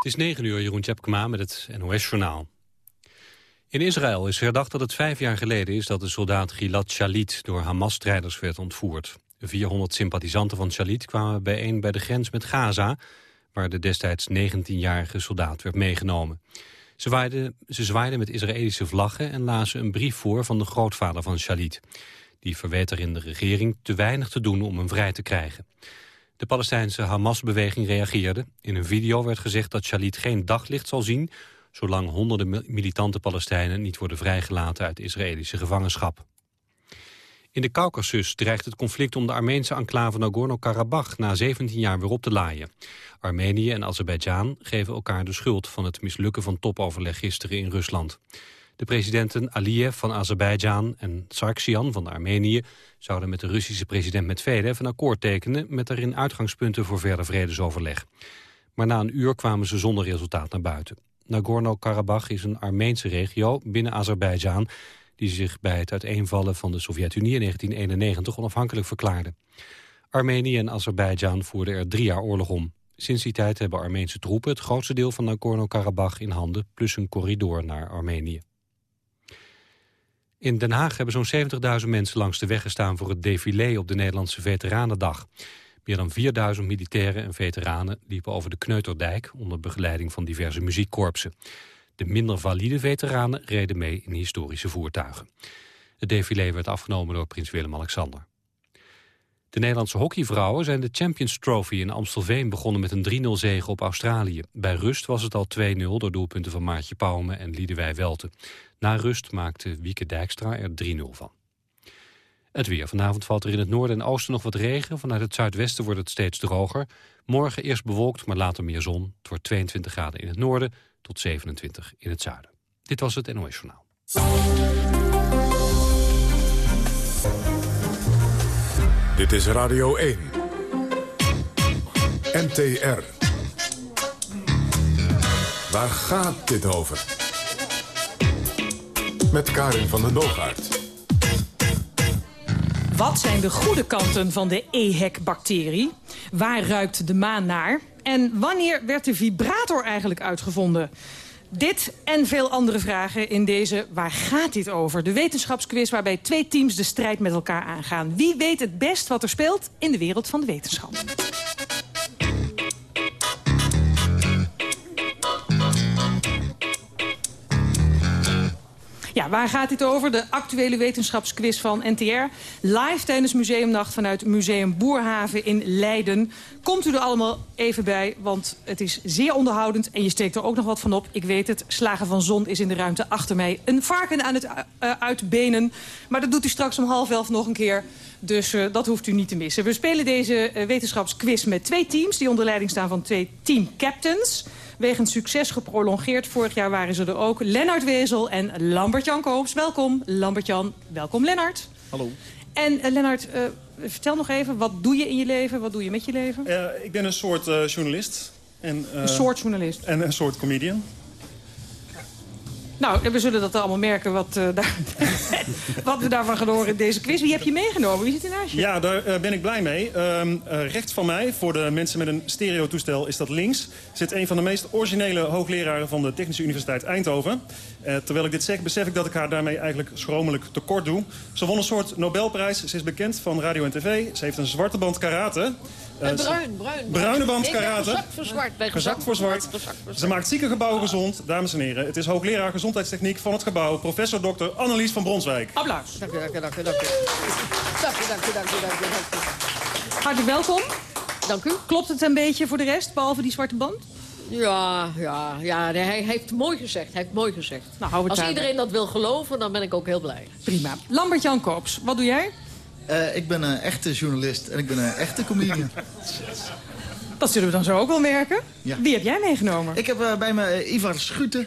Het is 9 uur, Jeroen Tjepkema met het NOS-journaal. In Israël is herdacht dat het vijf jaar geleden is dat de soldaat Gilad Shalit door Hamas-strijders werd ontvoerd. 400 sympathisanten van Shalit kwamen bijeen bij de grens met Gaza, waar de destijds 19-jarige soldaat werd meegenomen. Ze zwaaiden, ze zwaaiden met Israëlische vlaggen en lazen een brief voor van de grootvader van Shalit. Die verweet erin de regering te weinig te doen om hem vrij te krijgen. De Palestijnse Hamas-beweging reageerde. In een video werd gezegd dat Shalit geen daglicht zal zien... zolang honderden militante Palestijnen niet worden vrijgelaten uit Israëlische gevangenschap. In de Caucasus dreigt het conflict om de Armeense enclave Nagorno-Karabakh na 17 jaar weer op te laaien. Armenië en Azerbeidzjan geven elkaar de schuld van het mislukken van topoverleg gisteren in Rusland. De presidenten Aliyev van Azerbeidzjan en Sargsyan van Armenië zouden met de Russische president Medvedev een akkoord tekenen met daarin uitgangspunten voor verder vredesoverleg. Maar na een uur kwamen ze zonder resultaat naar buiten. Nagorno-Karabakh is een Armeense regio binnen Azerbeidzjan die zich bij het uiteenvallen van de Sovjet-Unie in 1991 onafhankelijk verklaarde. Armenië en Azerbeidzjan voerden er drie jaar oorlog om. Sinds die tijd hebben Armeense troepen het grootste deel van Nagorno-Karabakh in handen, plus een corridor naar Armenië. In Den Haag hebben zo'n 70.000 mensen langs de weg gestaan voor het défilé op de Nederlandse Veteranendag. Meer dan 4000 militairen en veteranen liepen over de Kneuterdijk onder begeleiding van diverse muziekkorpsen. De minder valide veteranen reden mee in historische voertuigen. Het défilé werd afgenomen door prins Willem-Alexander. De Nederlandse hockeyvrouwen zijn de Champions Trophy in Amstelveen begonnen met een 3-0 zege op Australië. Bij rust was het al 2-0 door doelpunten van Maartje Pauwme en Liedewij Welte. Na rust maakte Wieke Dijkstra er 3-0 van. Het weer. Vanavond valt er in het noorden en oosten nog wat regen. Vanuit het zuidwesten wordt het steeds droger. Morgen eerst bewolkt, maar later meer zon. Het wordt 22 graden in het noorden tot 27 in het zuiden. Dit was het NOS Journaal. Dit is Radio 1. NTR. Waar gaat dit over? Met Karin van den Boogaard. Wat zijn de goede kanten van de EHEC-bacterie? Waar ruikt de maan naar? En wanneer werd de vibrator eigenlijk uitgevonden? Dit en veel andere vragen in deze Waar gaat dit over? De wetenschapsquiz waarbij twee teams de strijd met elkaar aangaan. Wie weet het best wat er speelt in de wereld van de wetenschap? Ja, waar gaat dit over? De actuele wetenschapsquiz van NTR. Live tijdens Museumnacht vanuit Museum Boerhaven in Leiden. Komt u er allemaal even bij, want het is zeer onderhoudend... en je steekt er ook nog wat van op. Ik weet het, Slagen van Zon is in de ruimte achter mij. Een varken aan het uh, uitbenen. Maar dat doet u straks om half elf nog een keer. Dus uh, dat hoeft u niet te missen. We spelen deze wetenschapsquiz met twee teams... die onder leiding staan van twee teamcaptains wegens succes geprolongeerd. Vorig jaar waren ze er ook. Lennart Wezel en Lambert-Jan Koops. Welkom, Lambert-Jan. Welkom, Lennart. Hallo. En uh, Lennart, uh, vertel nog even, wat doe je in je leven? Wat doe je met je leven? Uh, ik ben een soort journalist. En, een soort journalist? En een soort comedian. Nou, we zullen dat allemaal merken wat, uh, daar, wat we daarvan gaan horen in deze quiz. Wie heb je meegenomen? Wie zit er naast je? Ja, daar uh, ben ik blij mee. Uh, rechts van mij, voor de mensen met een stereotoestel, is dat links... zit een van de meest originele hoogleraren van de Technische Universiteit Eindhoven. Terwijl ik dit zeg, besef ik dat ik haar daarmee eigenlijk schromelijk tekort doe. Ze won een soort Nobelprijs. Ze is bekend van radio en tv. Ze heeft een zwarte band karate. Uh, bruin, bruin. Bruine band karate. Gezakt voor zwart. Bij gezakt voor zwart. Ze maakt ziekengebouwen gezond, dames en heren. Het is hoogleraar gezondheidstechniek van het gebouw. Professor Dr. Annelies van Bronswijk. Applaus. Dank u, dank u, dank u. Dank u, dank u, dank u, dank u, dank u. Hartelijk welkom. Dank u. Klopt het een beetje voor de rest, behalve die zwarte band? Ja, ja, ja, hij heeft mooi gezegd. Hij heeft mooi gezegd. Nou, Als iedereen dat wil geloven, dan ben ik ook heel blij. Prima. Lambert-Jan Koops, wat doe jij? Uh, ik ben een echte journalist en ik ben een echte comedian. Dat zullen we dan zo ook wel merken. Ja. Wie heb jij meegenomen? Ik heb uh, bij me uh, Ivar Schuten.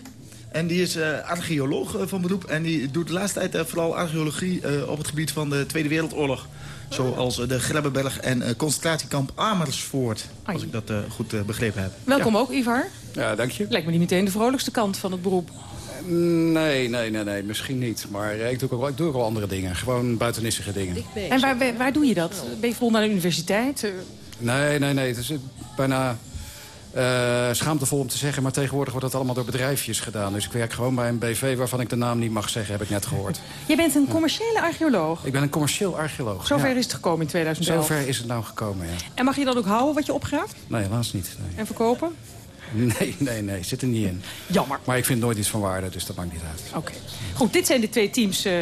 En die is archeoloog van beroep. En die doet de laatste tijd vooral archeologie op het gebied van de Tweede Wereldoorlog. Zoals de Grebbeberg en concentratiekamp Amersfoort. Als ik dat goed begrepen heb. Welkom ja. ook, Ivar. Ja, dank je. Lijkt me niet meteen de vrolijkste kant van het beroep. Nee, nee, nee, nee, misschien niet. Maar ik doe ook wel, ik doe ook wel andere dingen. Gewoon buitenissige dingen. En waar, waar doe je dat? Ben je vol naar de universiteit? Nee, nee, nee. Het is bijna Eh, schaamtevol om te zeggen, maar tegenwoordig wordt dat allemaal door bedrijfjes gedaan. Dus ik werk gewoon bij een BV waarvan ik de naam niet mag zeggen, heb ik net gehoord. Jij bent een commerciële archeoloog. Ik ben een commercieel archeoloog. Zover ja. is het gekomen in 2011. Zover is het nou gekomen, ja. En mag je dan ook houden wat je opgraaft Nee, helaas niet. Nee. en verkopen? nee, nee, nee, zit er niet in. Jammer. Maar ik vind nooit iets van waarde, dus dat maakt niet uit. Oké. Goed, dit zijn de twee teams eh,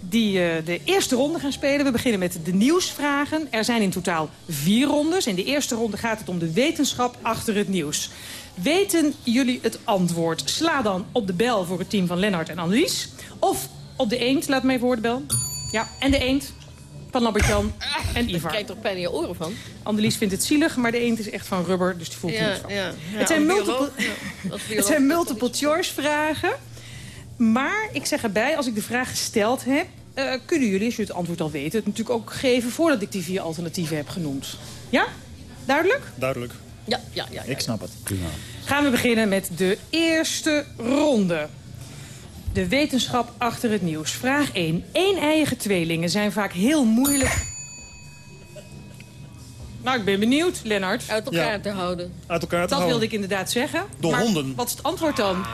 die eh, de eerste ronde gaan spelen. We beginnen met de nieuwsvragen. Er zijn in totaal vier rondes. In de eerste ronde gaat het om de wetenschap achter het nieuws. Weten jullie het antwoord? Sla dan op de bel voor het team van Lennart en Annelies. Of op de eend, laat me even horen de bel. Ja, en de eend van Lambert-Jan en Ivar. krijgt toch pijn in je oren van? Annelies vindt het zielig, maar de eend is echt van rubber, dus die voelt Ja, niks van. ja, ja. Het zijn multiple- bioloog, ja. Als Het zijn multiple choice vragen. Maar ik zeg erbij, als ik de vraag gesteld heb... eh, kunnen jullie, als jullie het antwoord al weten... het natuurlijk ook geven voordat ik die vier alternatieven heb genoemd. Ja? Duidelijk? Duidelijk. Ja, ja, ja. ja. Ik snap het. Prima. Gaan we beginnen met de eerste ronde. De wetenschap achter het nieuws. Vraag 1. Een-eiige tweelingen zijn vaak heel moeilijk... Nou, ik ben benieuwd, Lennart. Uit elkaar Ja. te houden. Uit elkaar te Dat houden. wilde ik inderdaad zeggen. Door Maar honden. Wat is het antwoord dan?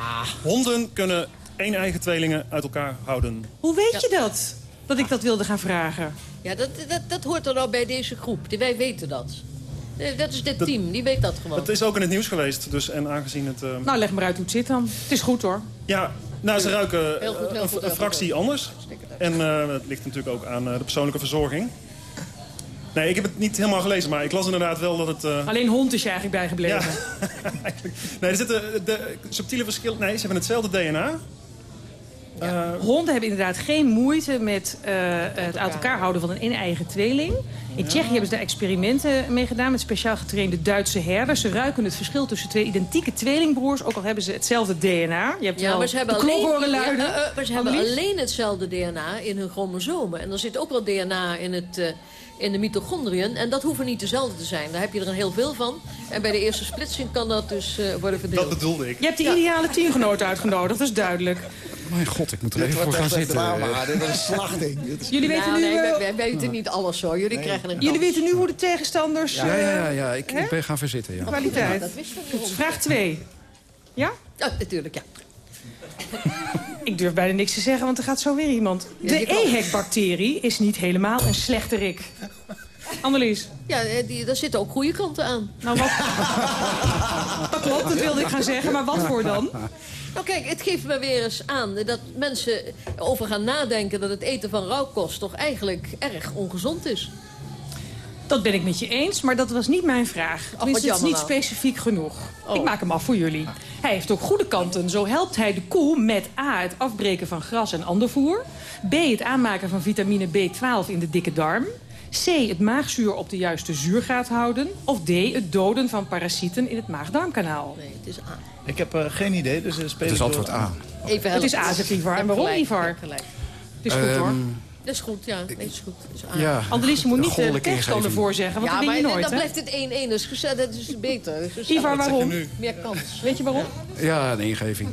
Honden kunnen één eigen tweelingen uit elkaar houden. Hoe weet je dat? Dat ik dat wilde gaan vragen. Ja, dat, dat, dat hoort er nou bij deze groep. Die- Wij weten dat. Dat is dit team, die weet dat gewoon. Het is ook in het nieuws geweest, dus en aangezien het... eh, Nou, leg maar uit hoe het zit dan. Het is goed hoor. Ja, nou, ze ruiken Heel goed, heel een, goed, een heel fractie goed. anders. En eh, het ligt natuurlijk ook aan eh, de persoonlijke verzorging. Nee, ik heb het niet helemaal gelezen, maar ik las inderdaad wel dat het... eh, Alleen hond is je eigenlijk bijgebleven. ja, eigenlijk. Nee, er zitten de subtiele verschillen... Nee, ze hebben hetzelfde DNA. Eh, Honden hebben inderdaad geen moeite met eh, het uit elkaar houden van een eigen tweeling. In Tsjechië hebben ze daar experimenten mee gedaan met speciaal getrainde Duitse herders. Ze ruiken het verschil tussen twee identieke tweelingbroers, ook al hebben ze hetzelfde DNA. Je hebt Ja, maar ze hebben, alleen, ja, eh, maar ze hebben alleen hetzelfde DNA in hun chromosomen. En er zit ook wel DNA in, het, eh, in de mitochondriën. En dat hoeven niet dezelfde te zijn. Daar heb je er een heel veel van. En bij de eerste splitsing kan dat dus eh, worden verdeeld. dat bedoelde ik. Je hebt de ideale teamgenoot uitgenodigd, dat is duidelijk. Mijn god, ik moet er Dit even voor gaan zitten. drama. Dit is een slachting. Jullie weten Nou, nu, nee, eh, wij, wij weten niet alles hoor. Jullie krijgen een jullie weten nu hoe de tegenstanders... Ja, ja, ja, eh, ja. Ik, ik ben gaan verzitten, ja. kwaliteit. Dat niet. vraag 2. Ja? Ja, natuurlijk, ja. Ik durf bijna niks te zeggen, want er gaat zo weer iemand. Ja, De. EHEC-bacterie is niet helemaal een slechterik. Annelies. Ja, eh, die, daar zitten ook goede kanten aan. Nou, wat... dat klopt, dat wilde ik gaan zeggen. Maar wat voor dan? Nou kijk, het geeft me weer eens aan dat mensen over gaan nadenken... dat het eten van rauwkost toch eigenlijk erg ongezond is. Dat ben ik met je eens, maar dat was niet mijn vraag. Tenminste, het is niet specifiek genoeg. Oh. Ik maak hem af voor jullie. Hij heeft ook goede kanten. Zo helpt hij de koe met A, het afbreken van gras en ander voer. B, het aanmaken van vitamine B12 in de dikke darm. C, het maagzuur op de juiste zuurgraad houden. Of D, het doden van parasieten in het maag-darmkanaal. Nee, het is A. Ik heb eh, geen idee, dus uh, speel Het is ik antwoord. A. Even Het is. A, zegt Ivar. En waarom, Ivar? Het is goed hoor. Ehm, Dat is goed, ja. Nee, is goed. Het is A. ja. Annelies, moet niet de Goddelijke tegenstander voorzeggen, want ja, dat je nee, nooit, dan hè? blijft het 1-1. Dat is geze- Dat is beter. Dat. Ivar, waarom? nu? Meer kans. Weet je waarom? Ja, een ingeving.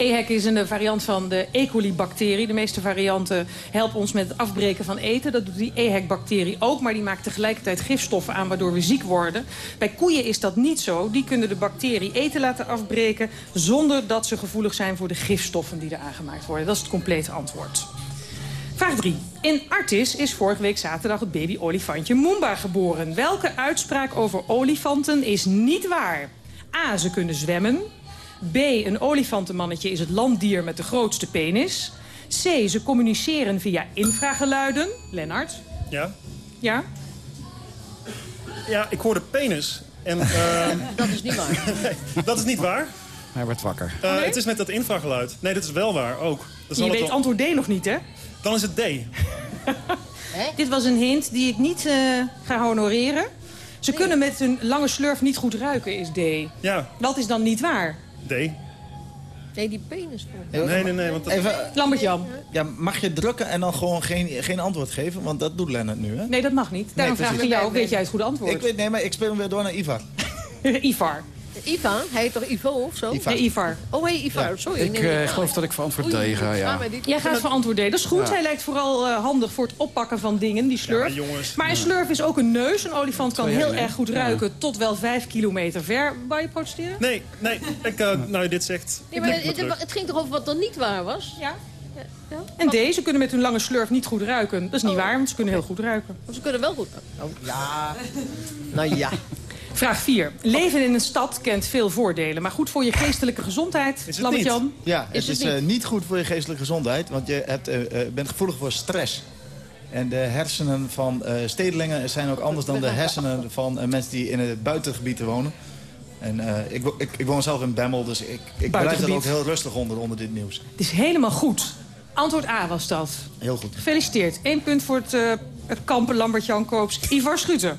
EHEC is een variant van de E. coli-bacterie. De meeste varianten helpen ons met het afbreken van eten. Dat doet die EHEC-bacterie ook, maar die maakt tegelijkertijd gifstoffen aan... waardoor we ziek worden. Bij koeien is dat niet zo. Die kunnen de bacterie eten laten afbreken... zonder dat ze gevoelig zijn voor de gifstoffen die er aangemaakt worden. Dat is het complete antwoord. Vraag 3. In Artis is vorige week zaterdag het baby-olifantje Moomba geboren. Welke uitspraak over olifanten is niet waar? A. Ze kunnen zwemmen. B. Een olifantenmannetje is het landdier met de grootste penis. C. Ze communiceren via infrageluiden. Lennart? Ja? Ja? Ja, ik hoorde penis. En eh, Dat is niet waar. dat is niet waar. Hij werd wakker. Eh, Het is met dat infrageluid. Nee, dat is wel waar ook. Dat is Je weet wel- antwoord D nog niet, hè? Dan is het D. Dit was een hint die ik niet eh, ga honoreren. Ze kunnen met hun lange slurf niet goed ruiken, is D. Ja, Dat is dan niet waar. D. Nee, die penis. Nee, nee, nee. Want dat... Even, Lambert-Jan. ja, mag je drukken en dan gewoon geen, geen antwoord geven? Want dat doet Lennart nu, hè? Nee, dat mag niet. Daarom vraag ik jou, weet jij het goede antwoord? Ik weet, nee, maar ik speel hem weer door naar Ivar. Ivar. Iva, hij heet toch Ivo of zo? Ivar. Nee, Ivar. Oh, hey, Ivar, sorry. Ik eh, kwalijk. geloof dat ik voor antwoord D Oei, ga, ja. Jij gaat voor antwoord D. Dat is goed. Ja. Hij lijkt vooral eh, handig voor het oppakken van dingen, die slurf. Ja, jongens. maar een slurf is ook een neus. Een olifant kan heel erg goed ruiken tot wel vijf kilometer ver. Wou je protesteren? Nee, nee. Ik, eh, nou, dit zegt. Nee, ik maar het, ging toch over wat er niet waar was? Ja. Ja? En deze kunnen met hun lange slurf niet goed ruiken. Dat is niet waar, want ze kunnen heel goed ruiken. Ze kunnen wel goed. Oh, ja. Nou ja. Vraag 4. Leven in een stad kent veel voordelen. Maar goed voor je geestelijke gezondheid, het Lambert-Jan. Ja, Is het het is eh, niet? niet goed voor je geestelijke gezondheid, want je hebt, eh, eh, bent gevoelig voor stress. En de hersenen van eh, stedelingen zijn ook anders dan de hersenen van mensen die in het buitengebied wonen. En eh, ik, ik, ik woon zelf in Bemmel, dus ik, ik blijf er ook heel rustig onder, onder dit nieuws. Het is helemaal goed. Antwoord A was dat. Heel goed. Gefeliciteerd. Eén punt voor het, eh, het kampen Lambert-Jan Koops. Ivar Schutter.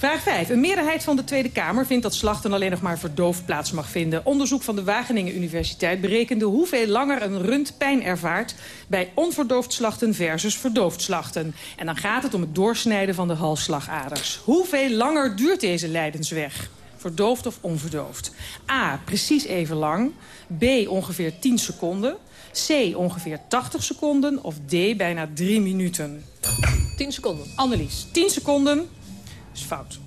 Vraag 5. Een meerderheid van de Tweede Kamer vindt dat slachten alleen nog maar verdoofd plaats mag vinden. Onderzoek van de Wageningen Universiteit berekende hoeveel langer een rund pijn ervaart bij onverdoofd slachten versus verdoofd slachten. En dan gaat het om het doorsnijden van de halsslagaders. Hoeveel langer duurt deze lijdensweg? Verdoofd of onverdoofd? A. Precies even lang. B. Ongeveer 10 seconden. C. Ongeveer 80 seconden. Of D. Bijna 3 minuten. 10 seconden. Annelies, 10 seconden is fout.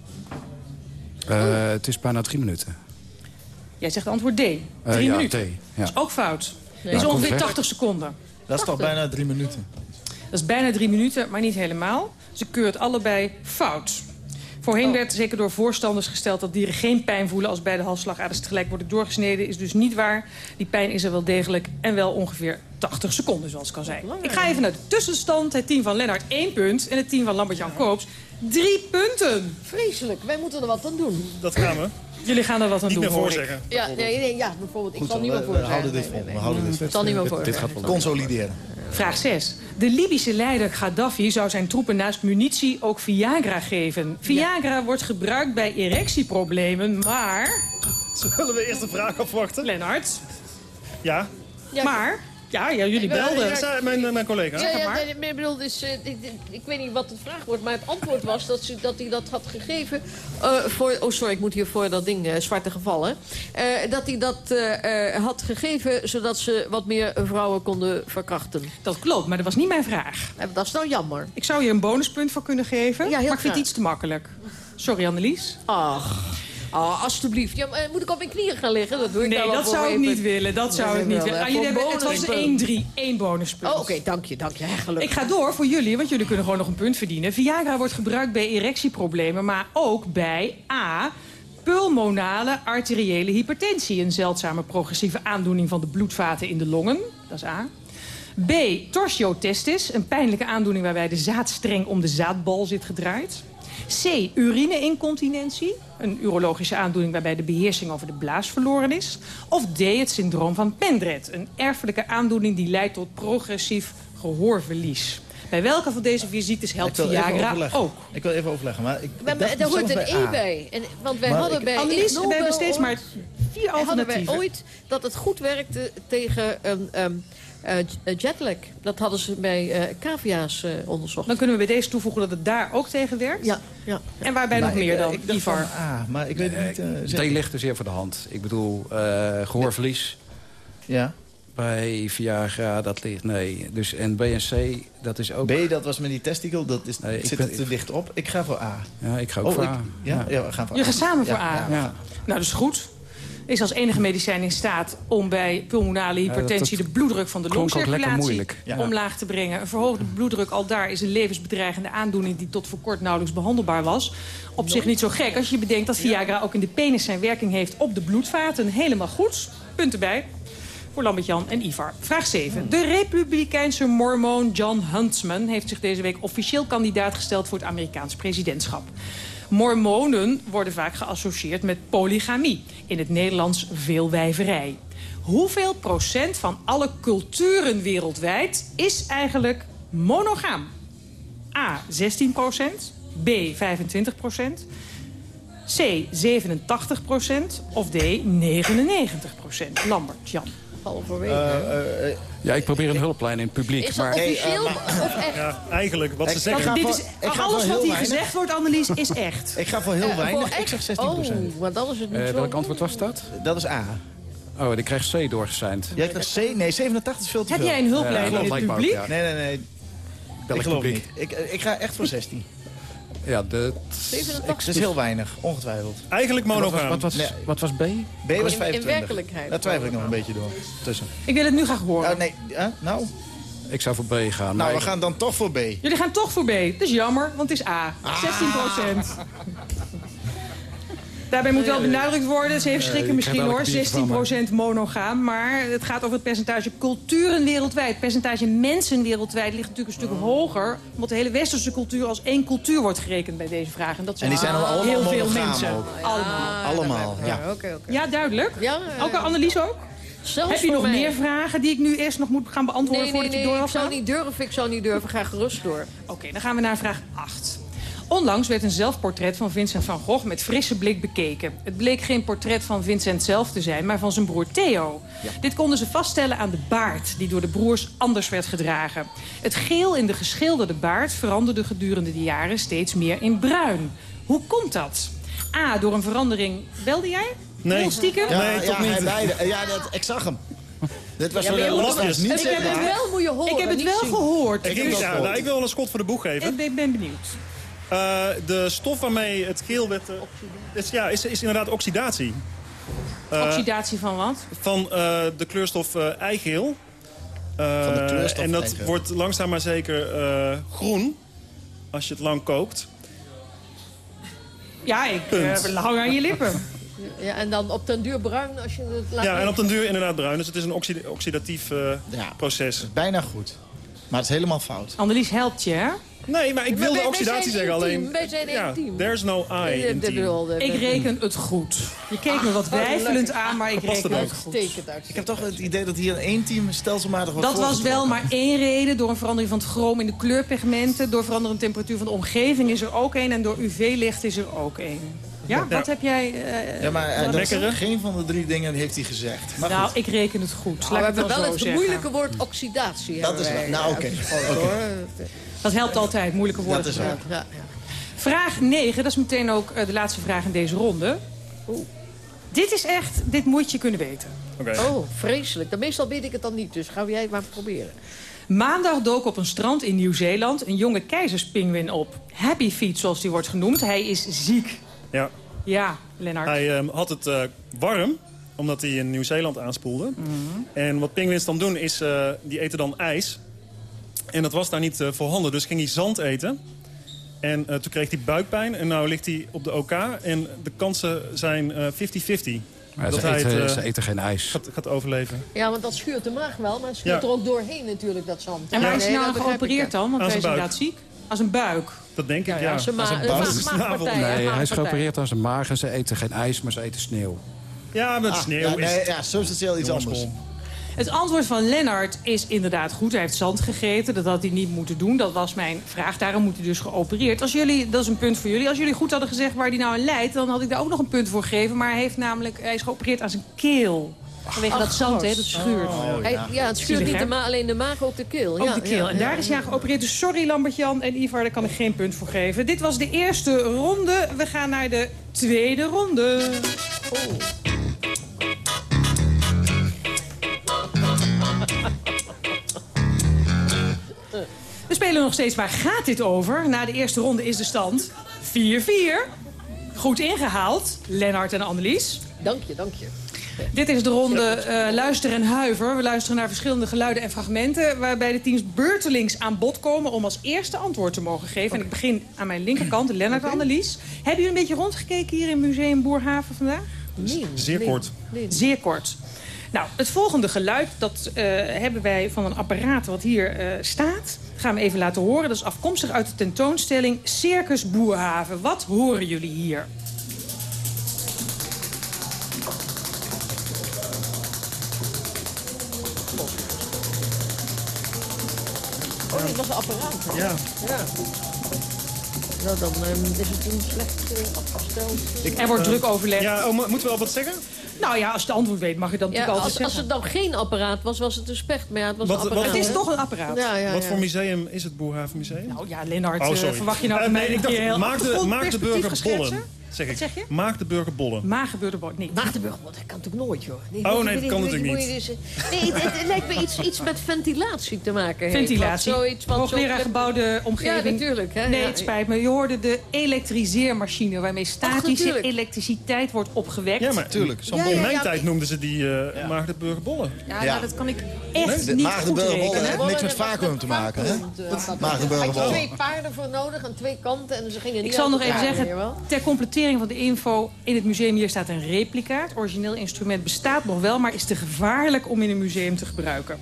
Eh, het is bijna drie minuten. Jij zegt antwoord D. 3 Eh, ja, minuten. D. Ja. Dat is ook fout. Het Ja, is ongeveer weg. 80 seconden. Dat is toch bijna drie minuten. Dat is bijna 3 minuten, maar niet helemaal. Ze keurt allebei fout. Voorheen Oh. werd zeker door voorstanders gesteld dat dieren geen pijn voelen als bij de halsslagaders tegelijk worden doorgesneden. Is dus niet waar. Die pijn is er wel degelijk en wel ongeveer 80 seconden, zoals ik al zei. Ik ga even naar de tussenstand. Het team van Lennart 1 punt en het team van Lambert-Jan Koops 3 punten. Vreselijk. Wij moeten er wat aan doen. Dat gaan we. Jullie gaan er wat aan Niet doen, meer voorzeggen. Ja, nee, nee, ja bijvoorbeeld. Ik zal niet meer voor we zeggen. houden dit vol. We houden dit Ik zal niet meer voor dit gaat Consolideren. Vraag 6. De Libische leider Gaddafi zou zijn troepen naast munitie ook Viagra geven. Viagra wordt gebruikt bij erectieproblemen, maar... Zullen we eerst de vraag afwachten? Lennart, Ja. Ja, maar... Ja, ja jullie Ja, belden. Zei mijn, mijn collega. Ja, ja, maar. ik bedoel, dus, eh, ik, weet niet wat het vraag wordt, maar het antwoord was dat, ze, dat hij dat had gegeven eh, voor... Oh, sorry, ik moet hier voor dat ding, eh, zwarte gevallen. Eh, dat hij dat eh, eh, had gegeven zodat ze wat meer vrouwen konden verkrachten. Dat klopt, maar dat was niet mijn vraag. Dat is nou jammer. Ik zou je een bonuspunt voor kunnen geven, Ja, heel maar ik vind het iets te makkelijk. Sorry, Annelies. Ach, ah, alstublieft. Ja, moet ik op mijn knieën gaan liggen? Dat doe ik Nee, nou dat zou ik niet willen. Dat zou ik niet willen. Ah, jullie hebben, het was bonuspunt. 1-3, één bonuspunt. Oh, oké, dank je, dank je. Gelukkig. Ik ga door voor jullie, want jullie kunnen gewoon nog een punt verdienen. Viagra wordt gebruikt bij erectieproblemen, maar ook bij A. Pulmonale arteriële hypertensie. Een zeldzame progressieve aandoening van de bloedvaten in de longen. Dat is A. B. Torsiotestis. Een pijnlijke aandoening waarbij de zaadstreng om de zaadbal zit gedraaid. C. Urineincontinentie. Een urologische aandoening waarbij de beheersing over de blaas verloren is. Of D. Het syndroom van Pendret. Een erfelijke aandoening die leidt tot progressief gehoorverlies. Bij welke van deze vier ziektes helpt Viagra ook? Ik wil even overleggen, maar ik, Maar, maar daar hoort een E bij. En, want wij Maar hadden ik- bij Annelies, we hebben steeds ooit- maar vier hadden wij alternatieven. ooit dat het goed werkte tegen um, um, eh, eh, jetlag. Dat hadden ze bij eh cavia's eh, onderzocht. Dan kunnen we bij deze toevoegen dat het daar ook tegen werkt. Ja, ja. En waarbij Maar nog ik- meer dan, Ik Ivar? van A, maar ik weet het niet eh, D zeker. ligt er zeer voor de hand. Ik bedoel, eh, gehoorverlies Ja. bij Viagra, dat ligt... Nee, dus en B en C, dat is ook... B, dat was met die testikel, dat is, Nee, zit ben- er te dicht op. Ik ga voor A. Ja, ik ga ook Oh, voor ik- A. Ja, ja. we gaan voor Je A. gaat samen voor Ja, A. ja. Ja. Nou, dat is goed. Is als enige medicijn in staat om bij pulmonale hypertensie... de bloeddruk van de longcirculatie. Ja. omlaag te brengen. Een verhoogde bloeddruk al daar is een levensbedreigende aandoening... die tot voor kort nauwelijks behandelbaar was. Op zich niet zo gek als je bedenkt dat Viagra ook in de penis zijn werking heeft op de bloedvaten. Helemaal goed. Punten bij. Voor Lambert-Jan en Ivar. Vraag 7. De republikeinse mormoon John Huntsman... heeft zich deze week officieel kandidaat gesteld voor het Amerikaans presidentschap. Mormonen worden vaak geassocieerd met polygamie. In het Nederlands veelwijverij. Hoeveel procent van alle culturen wereldwijd is eigenlijk monogaam? A. 16 procent. B. 25 procent. C. 87 procent. Of D. 99 procent. Lambert, Jan. Vanwege. Eh, eh, Ja, ik probeer een hulplijn in het publiek. is dat Maar officieel Hey, of echt? Ja, eigenlijk, wat ze zeggen... ik ga Dit voor- is, ik ga alles wat hier weinig. gezegd wordt, Annelies, is echt. ik ga voor heel Eh, voor weinig. Ik zeg 16 Oh, maar dan is het niet eh, zo. welk antwoord was dat? Dat is A. Oh, ik krijg C doorgeseind. Jij krijgt C? Nee, 87 is veel te Heb veel. jij een hulplijn in dat het publiek? ja. Nee, nee, nee. Bel ik geloof publiek. niet. Ik, eh, ik ga echt voor 16. Ja, de... 87. Dat is heel weinig, ongetwijfeld. Eigenlijk Wat was, monogaam. wat, was, Nee. wat was B? B was In- 25. in werkelijkheid. Daar twijfel ik nog een beetje door. Tussen. Ik wil het nu graag horen. Oh, nee, nou, Ik zou voor B gaan. nou, maar we gaan dan toch voor B. Jullie gaan toch voor B. Dat is jammer, want het is A. 16 procent. Daarbij moet wel benadrukt worden, ze heeft schrikken ik misschien hoor, biertje 16% monogaam. Maar het gaat over het percentage culturen wereldwijd. Het percentage mensen wereldwijd ligt natuurlijk een stuk hoger. Omdat de hele westerse cultuur als één cultuur wordt gerekend bij deze vraag. En dat zijn, En die zijn allemaal heel veel mensen. ook. Allemaal. Allemaal, ja. Oké, oké. Ja, duidelijk. Ja, eh, Ook aan Annelies ook? zelfs Heb je nog mij. meer vragen die ik nu eerst nog moet gaan beantwoorden Nee, nee, voordat nee, je door ik zou niet durven, ik zou niet durven. Ga gerust door. Oké, dan gaan we naar vraag 8. Onlangs werd een zelfportret van Vincent van Gogh met frisse blik bekeken. Het bleek geen portret van Vincent zelf te zijn, maar van zijn broer Theo. Dit konden ze vaststellen aan de baard, die door de broers anders werd gedragen. Het geel in de geschilderde baard veranderde gedurende de jaren steeds meer in bruin. Hoe komt dat? A, door een verandering... Belde jij? Nee. Heel stiekem? Ja, Nee, toch ja, niet. beide. Ja, dat, ik zag hem. Dit was Ja, niet Ik heb het wel moet je horen. Ik heb het wel gehoord. Ik, dus ja, nou, ik wil wel een schot voor de boeg geven. ik ben ben benieuwd. Eh, de stof waarmee het geel werd... eh, is, ja, is, is inderdaad oxidatie. Eh, Oxidatie van wat? van eh, de kleurstof eh, eigeel. Eh, Van de kleurstof en dat eigeel. wordt langzaam maar zeker eh, groen. Als je het lang kookt. Ja, ik eh, hang aan je lippen. Ja, en dan op den duur bruin als je het laat Ja, en op den duur inderdaad bruin. Dus het is een oxida- oxidatief eh, Ja. proces. Bijna goed. Maar het is helemaal fout. Annelies helpt je, hè? Nee, maar ik wilde oxidatie zeggen. Alleen, wij zijn ja, intiem. there's no I in team. Ik reken het goed. Je keek me wat weifelend aan, maar ik reken het goed. Ik heb toch het idee dat hier één team stelselmatig wordt Dat was wel maar één reden. Door een verandering van het chroom in de kleurpigmenten. Door veranderende temperatuur van de omgeving is er ook één. En door UV-licht is er ook één. Ja, wat heb jij... eh, Ja, maar eh, dat is Lekkere? geen van de drie dingen heeft hij gezegd. Maar nou, goed. ik reken het goed. Nou, Laat we hebben wel zo het moeilijke woord oxidatie. Dat is wel- nou, Oké. Dat helpt altijd, moeilijke woorden. Dat is te waar. zeggen. Ja, ja. Vraag 9, dat is meteen ook eh, de laatste vraag in deze ronde. Dit is echt, dit moet je kunnen weten. Oké. Oh, vreselijk. Dan meestal weet ik het dan niet, dus gaan jij het maar proberen. Maandag dook op een strand in Nieuw-Zeeland een jonge keizerspinguïn op. Happy Feet, zoals die wordt genoemd. Hij is ziek. Ja. Ja, Lennart. Hij ehm, had het eh, warm, omdat hij in Nieuw-Zeeland aanspoelde. En wat pinguïns dan doen, is eh, die eten dan ijs. En dat was daar niet eh, voorhanden, dus ging hij zand eten. En eh, toen kreeg hij buikpijn en nu ligt hij op de OK. En de kansen zijn eh, 50-50 Maar dat ze, hij het eten, eh, ze eten geen ijs. gaat, gaat overleven. Ja, want dat schuurt de maag wel, maar het schuurt Ja. er ook doorheen natuurlijk, dat zand. en waar Ja, is hij nou geopereerd dan? Want hij is inderdaad ziek. Als een buik. Dat denk ik, Ja, ja. ma- Als een eh, maagpartij, ja, Nee, hij is geopereerd aan zijn maag en ze eten geen ijs, maar ze eten sneeuw. Ja, met Ah, sneeuw ja, is nee, ja, substantieel iets anders. Het antwoord van Lennart is inderdaad goed. Hij heeft zand gegeten. Dat had hij niet moeten doen. Dat was mijn vraag. Daarom moet hij dus geopereerd. Als jullie, dat is een punt voor jullie. Als jullie goed hadden gezegd waar hij nou aan lijdt... dan had ik daar ook nog een punt voor gegeven. Maar hij, heeft namelijk, hij is geopereerd aan zijn keel. Vanwege dat zand, hè, dat schuurt. Oh, Hij- ja. ja, het schuurt niet de ma alleen de maag, ook de keel. Ook ja, de keel. ja, en daar ja, is hij aan geopereerd. Dus sorry Lambert-Jan en Ivar, daar kan ik geen punt voor geven. Dit was de eerste ronde. We gaan naar de tweede ronde. We spelen nog steeds Waar gaat dit over? Na de eerste ronde is de stand 4-4. Goed ingehaald, Lennart en Annelies. Dank je, dank je. Dit is de ronde eh, Luister en Huiver. We luisteren naar verschillende geluiden en fragmenten... waarbij de teams beurtelings aan bod komen... om als eerste antwoord te mogen geven. En ik begin aan mijn linkerkant, Lennart en Annelies. Hebben jullie een beetje rondgekeken hier in Museum Boerhaven vandaag? Nee, Zeer nee, kort. nee. Zeer kort. Nou, het volgende geluid, dat eh, hebben wij van een apparaat wat hier eh, staat. Dat gaan we even laten horen. Dat is afkomstig uit de tentoonstelling Circus Boerhaven. Wat horen jullie hier? Oh, dit was een apparaat. hè? Ja. Ja. Nou, dan ehm, is het een slecht eh, afgesteld. Er wordt druk overlegd. Ja, oh, mo- moeten we al wat zeggen? Nou ja, als je het antwoord weet mag je Ja, natuurlijk altijd als, het nou geen apparaat was, was het een specht. Maar ja, het was Wat- een apparaat. wat Het is toch een apparaat. Ja, ja, Wat ja. voor museum is het Boerhavenmuseum? Nou ja, Lennart, Oh, eh, sorry. verwacht je nou van nee, mij ik dacht, heel maak de, maak de burger bollen. Zeg ik. Zeg je? Maak de burger bollen. Maaggebeurde bord, niet. Maagdenburg, want dat kan natuurlijk nooit, joh. Nee, Oh, nee, dat kan natuurlijk dus- Nee, het, het lijkt me iets, iets met ventilatie te maken heeft. Ventilatie. Wat zoiets wat Hoogleraar zo- gebouwde omgeving. Ja, natuurlijk. Hè? Nee, het spijt me. Je hoorde de elektriseermachine waarmee statische natuurlijk. elektriciteit wordt opgewekt. Ja, maar Tuurlijk, zo'n Ja, in mijn ja, tijd noemden ze die eh maag de burger bollen. Ja, Ja. nou, dat kan ik echt De niet maagde goed burgerbollen rekenen. heeft niks met vacuüm te maken, hè? Maagde Had je twee paarden voor nodig aan twee kanten en ze gingen niet Ik zal nog even zeggen, weet je van de info... in het museum hier staat een replica. Het origineel instrument bestaat nog wel... maar is te gevaarlijk om in een museum te gebruiken.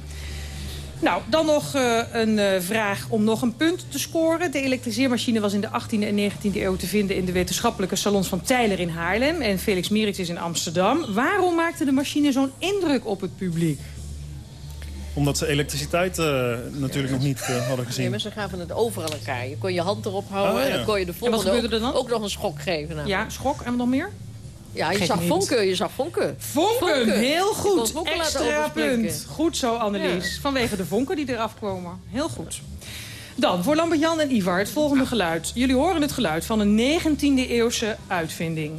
Nou, dan nog eh, een eh, vraag om nog een punt te scoren. De elektriseermachine was in de 18e en 19e eeuw te vinden... in de wetenschappelijke salons van Tyler in Haarlem... en Felix Meritz is in Amsterdam. Waarom maakte de machine zo'n indruk op het publiek? Omdat ze elektriciteit eh, natuurlijk nog niet eh, hadden Nee, gezien. maar ze gaven het over aan elkaar. Je kon je hand erop houden Oh, ja. en dan kon je de wat volgende gebeurde ook, er dan? ook nog een schok geven. namelijk. Ja, schok en wat nog meer? Ja, je zag niet. vonken, je zag vonken. Vonken, Vonken. heel goed. vonken Extra punt. Goed zo, Annelies. Vanwege de vonken die eraf komen. Heel goed. Dan, voor Lambert-Jan en Ivar, het volgende geluid. Jullie horen het geluid van een 19e eeuwse uitvinding.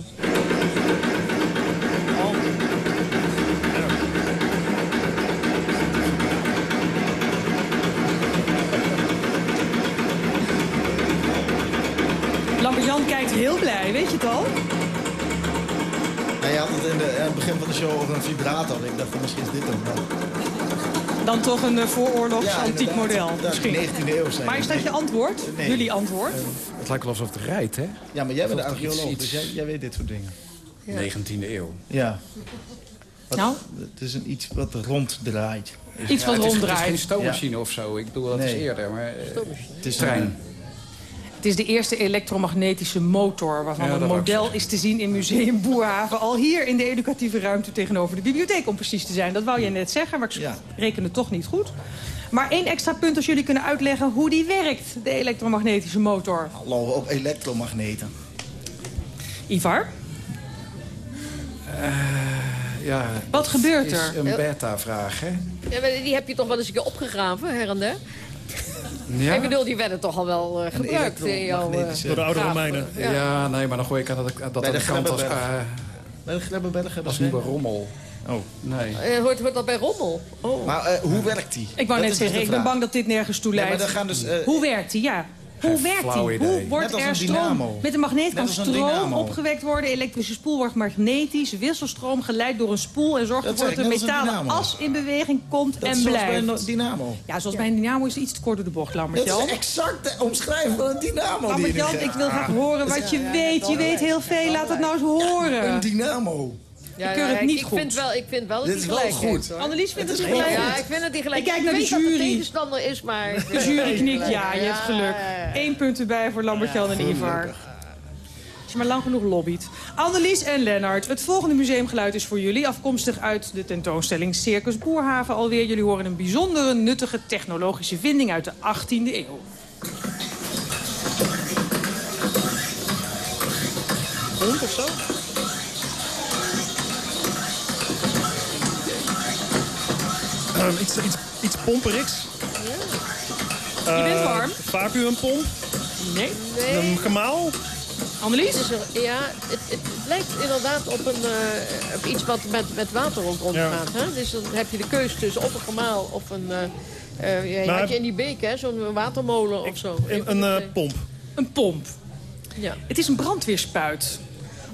Je het al? Nou, je had het in de, aan het begin van de show over een vibrator. Ik dacht van misschien is dit hem. Maar- Dan toch een eh, vooroorlogs Ja, antiek model, Ja, misschien. 19e eeuw zijn. Maar is dat je antwoord? Nee. Jullie antwoord? Het lijkt wel alsof het rijdt, hè? Ja, maar jij bent de archeoloog, iets- dus jij, jij weet dit soort dingen. 19e eeuw. Ja. Wat- Nou? Het is een iets wat ronddraait. Is- Iets wat het, is, het is ronddraait. geen stoommachine of zo. Ik bedoel, dat is Nee. eerder. Maar, eh, Het is trein. Het is de eerste elektromagnetische motor... waarvan Ja, een model is te zien in Museum Boerhaven... al hier in de educatieve ruimte tegenover de bibliotheek, om precies te zijn. Dat wou je net zeggen, maar ik Ja. reken het toch niet goed. Maar één extra punt als jullie kunnen uitleggen hoe die werkt, de elektromagnetische motor. Hallo, op elektromagneten. Ivar, Ja, wat gebeurt is er? een beta-vraag, hè? Ja, maar die heb je toch wel eens een keer opgegraven, her en der? Ja, Ik bedoel, die werden toch al wel eh, gebruikt in jouw... eh, elektromagnetische- Door de oude. Romeinen. Ja. ja. nee, maar dan gooi ik aan dat, dat Bij aan de de kant als, eh, Bij de Grebbeberg hebben als ze... nieuwe rommel. Oh. Nee. Eh, hoort, hoort dat bij rommel? Oh. Maar eh, hoe werkt die? Ik wou Dat net is dus zeggen, ik ben bang dat dit nergens toe Ja, maar leidt. dan gaan dus... eh, Hoe werkt die? Ja. Hoe Geen werkt die? idee. Hoe wordt er een stroom? Met een magneet kan als een stroom dynamo. opgewekt worden. Elektrische spoel wordt magnetisch. Wisselstroom geleid door een spoel. En zorgt Dat ervoor dat ik, de net als een metalen as in beweging komt dat en is zoals bij blijft. een dynamo. Ja, zoals bij een dynamo is het iets te kort door de bocht, Dat Lambert-Jan. is exact de omschrijving van een dynamo. Lambert-Jan, geeft. ik wil graag horen wat je weet. Je weet heel veel, laat het nou eens Een horen. dynamo. Ja, Ik keur ja, het niet ik goed. Vind wel, ik vind wel dat Dit is wel gelijk goed. hoor. Annelies vindt het Het niet gelijk. Ja, ik vind dat hij gelijk Ik kijk Ik naar de weet dat jury. tegenstander is, maar... De jury knikt ja, je hebt geluk. Eén punt erbij voor Lambert-Jan en Ivar. Als je maar lang genoeg lobbyt. Annelies en Lennart, het volgende museumgeluid is voor jullie... afkomstig uit de tentoonstelling Circus Boerhaven alweer. Jullie horen een bijzondere, nuttige technologische vinding uit de 18e eeuw. Hond of zo? Ehm, iets, iets, iets pomperiks. Je bent Eh? Vacuümpomp. Nee. Nee, Een gemaal. Annelies? er- ja, het, het lijkt inderdaad op, een, eh, op iets wat met, met water rond rondgaat. Hè? Dus dan heb je de keuze tussen of een gemaal of een... eh, eh, ja, je Maar- had je in die beek, hè, zo'n watermolen of zo. Een, een eh, pomp. Een pomp. ja. Het is een brandweerspuit.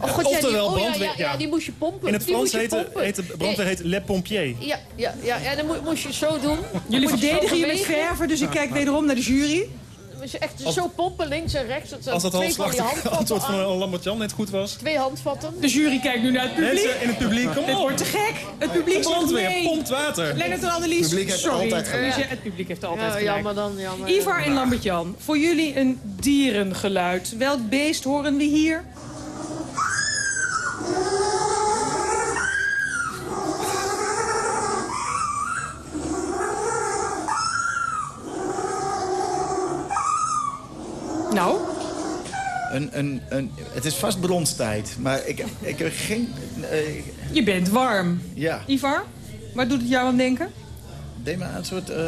Oh, God, ja, die, Oftewel oh, ja, brandweer- ja, ja, ja. die moest je pompen. In het Frans heet, de- pompen. heet de brandweer heet Le Pompier. Ja, ja, ja, ja, dan mo- moest je het zo doen. Jullie verdedigen je met verven, dus ik kijk wederom naar de jury. Moest je echt zo pompen, links en rechts. Dat zijn Als dat twee van die halfslachtige handvatten antwoord van Lambert-Jan net goed was. Twee handvatten. De jury kijkt nu naar het publiek. Mensen in het publiek, kom op. wordt te gek. Het publiek zegt Brandweer, nee. pompt water. Lennart en Annelies, Het publiek heeft sorry. altijd gelijk. Ja, Het publiek heeft altijd Ja, gelijk. jammer dan, jammer. Ivar en Lambert-Jan, voor jullie een dierengeluid. Welk beest horen we hier? Nou, Een, een, een, het is vast bronstijd, maar ik, ik heb geen... eh, Je bent warm. Ja, Ivar, waar doet het jou aan denken? deed me aan een soort eh,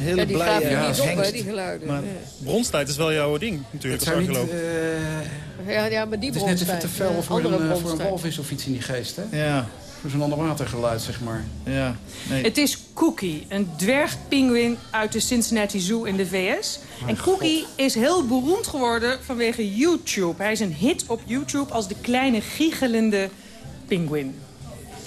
hele Ja, die blije gaven uh, niet op, hè, hengst. die geluiden. Maar- Bronstijd is wel jouw ding natuurlijk. Het, als zou niet, eh, ja, ja, maar die het is net even bronstijd, te fel ja, voor een, eh, voor een bronstijd. walvis of iets in die geest, hè? Ja, Voor zo'n onderwatergeluid, zeg maar. ja. Nee. Het is Cookie, een dwergpinguïn uit de Cincinnati Zoo in de VS. En Cookie is heel beroemd geworden vanwege YouTube. Hij is een hit op YouTube als de kleine giechelende pinguïn.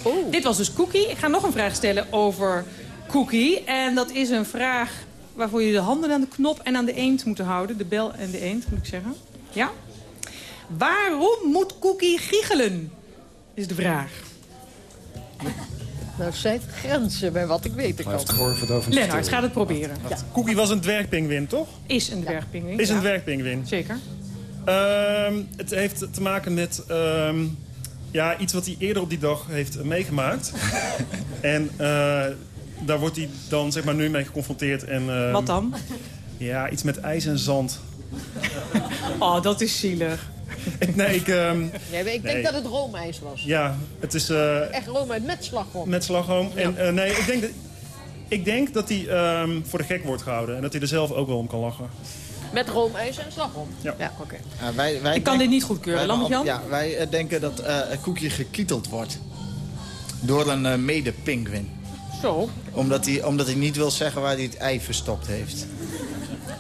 Oh. Dit was dus Cookie. Ik ga nog een vraag stellen over Cookie. En dat is een vraag waarvoor je de handen aan de knop en aan de eend moet houden. De bel en de eend, moet ik zeggen. Ja? Waarom moet Cookie giechelen? Is de vraag. Nou, er zijn grenzen bij wat ik weten kan. Lennart, gaat het proberen. Cookie was een dwergpinguïn, toch? Is een dwergpinguïn. Is een ja. dwergpinguïn. Zeker. Ehm, het heeft te maken met ehm, ja, iets wat hij eerder op die dag heeft meegemaakt. en eh, daar wordt hij dan zeg maar, nu mee geconfronteerd. En, ehm, Wat dan? Ja, iets met ijs en zand. Oh, dat is zielig. nee, ik, ehm, ik denk Nee. dat het roomijs was. ja, het is eh, Echt roomijs met slagroom. met slagroom. En eh, nee, ik denk dat, ik denk dat hij ehm, voor de gek wordt gehouden. En dat hij er zelf ook wel om kan lachen. Met roomijs en slagroom. Ja. oké. Wij, wij Ik kan dit niet goedkeuren. wij- Lambert-Jan? Ja, wij eh, denken dat eh een koekje gekieteld wordt. Door een mede-pinguïn. Zo. Omdat hij, omdat hij niet wil zeggen waar hij het ei verstopt heeft.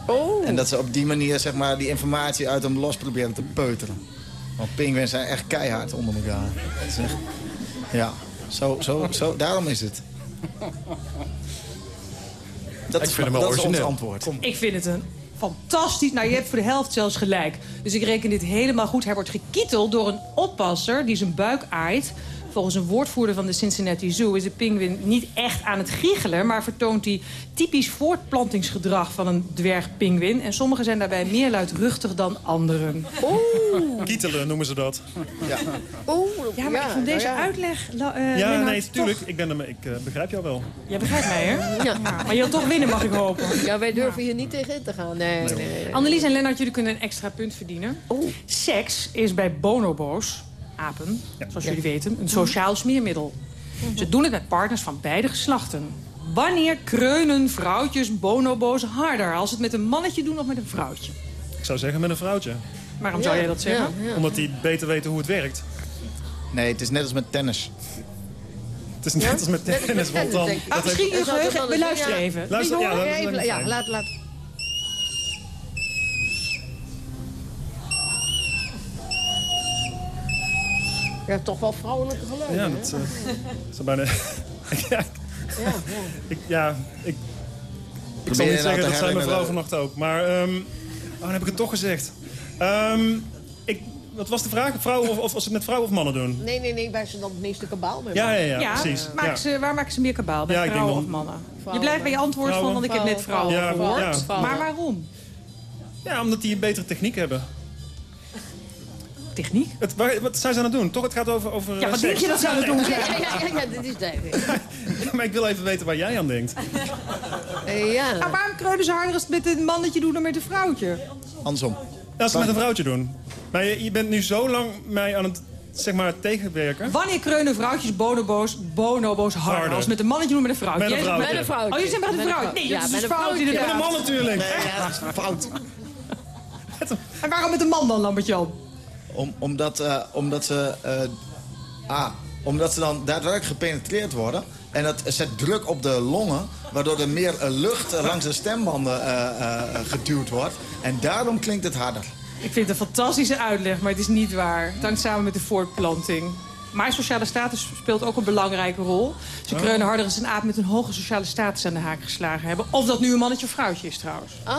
Oh, En dat ze op die manier zeg maar, die informatie uit hem los proberen te peuteren. Want pinguïns zijn echt keihard onder elkaar. Het is echt- ja, zo, zo, zo, daarom is het. Dat Ik is, vind hem wel dat is ons origineel. antwoord. Ik vind het een fantastisch... Nou, je hebt voor de helft zelfs gelijk. Dus ik reken dit helemaal goed. Hij wordt gekieteld door een oppasser die zijn buik aait. Volgens een woordvoerder van de Cincinnati Zoo is de pinguïn niet echt aan het giechelen... maar vertoont hij typisch voortplantingsgedrag van een dwergpinguïn. En sommigen zijn daarbij meer luidruchtig dan anderen. Kietelen noemen ze dat. oh, Ja, maar ik vond deze nou ja. uitleg... eh, Ja, Lennart, nee, toch- tuurlijk. Ik, ben er, ik eh, begrijp jou wel. Jij begrijpt mij, hè? Ja. Maar je wilt toch winnen, mag ik hopen. Ja, wij durven hier niet tegen in te gaan. Nee, nee, nee. Annelies en Lennart, jullie kunnen een extra punt verdienen. Oh. Seks is bij bonobo's, apen, zoals jullie weten, een sociaal smeermiddel. Ze doen het met partners van beide geslachten. Wanneer kreunen vrouwtjes bonobo's harder? Als ze het met een mannetje doen of met een vrouwtje? Ik zou zeggen met een vrouwtje. Waarom zou jij dat zeggen? Ja, ja. Omdat die beter weten hoe het werkt. Nee, het is net als met tennis. Het is net als met Net als met tennis, want dan... Ah, misschien We luisteren ja. even. Luister, ja, laat, laat. Ja, toch wel vrouwelijke geluiden. Ja, hè? dat uh, is bijna... ja, Ja, ja. ik, ja, ik, ik zal niet nou zeggen, dat zei mijn vrouw herinneren- vannacht ook. Maar, ehm oh, dan heb ik het toch gezegd. Ehm, ik, wat was de vraag? Vrouwen of, of als ze het met vrouwen of mannen doen? Nee, nee, nee, waar ze dan het meeste kabaal mee Ja, ja, ja, Ja, precies. maken Ja. Ze, waar maken ze meer kabaal? Bij Ja, ik denk vrouwen of mannen? Je Vrouwen. blijft bij je antwoord van, Vrouwen. want ik heb net vrouwen Ja, gehoord. ja. Vrouwen. Maar waarom? ja, omdat die een betere techniek hebben. Techniek? Het, waar, wat zijn ze aan het doen? Toch, het gaat over, over Ja, eh, wat seks. denk je dat ze aan het doen Ja, zijn? ja, ja, ja, ja, dit is duidelijk. maar ik wil even weten waar jij aan denkt. Eh, ja. Nou, waarom kreunen ze harder als het met een mannetje doen dan met een vrouwtje? Andersom. Als ze het met een vrouwtje doen. Maar je, je bent nu zo lang mij aan het zeg maar, tegenwerken. Wanneer kreunen vrouwtjes bonobo's, bonobo's harder? Harder. Als met een mannetje doen met een vrouwtje? Met een vrouwtje. Met een vrouwtje. Oh, je zegt met een vrouwtje. Nee, ja, dat is met dus een fout inderdaad. Met een man natuurlijk. Ja, dat is fout. En waarom met een man dan, Lambertjan? Om, omdat, eh, omdat ze... eh, ah, omdat ze dan daadwerkelijk gepenetreerd worden. En dat zet druk op de longen. Waardoor er meer eh, lucht langs de stembanden geduwd wordt. En daarom klinkt het harder. Ik vind het een fantastische uitleg, maar het is niet waar. Het hangt samen met de voortplanting. Maar sociale status speelt ook een belangrijke rol. Ze kreunen harder als een aap met een hoge sociale status aan de haak geslagen hebben. Of dat nu een mannetje of vrouwtje is trouwens. Ah,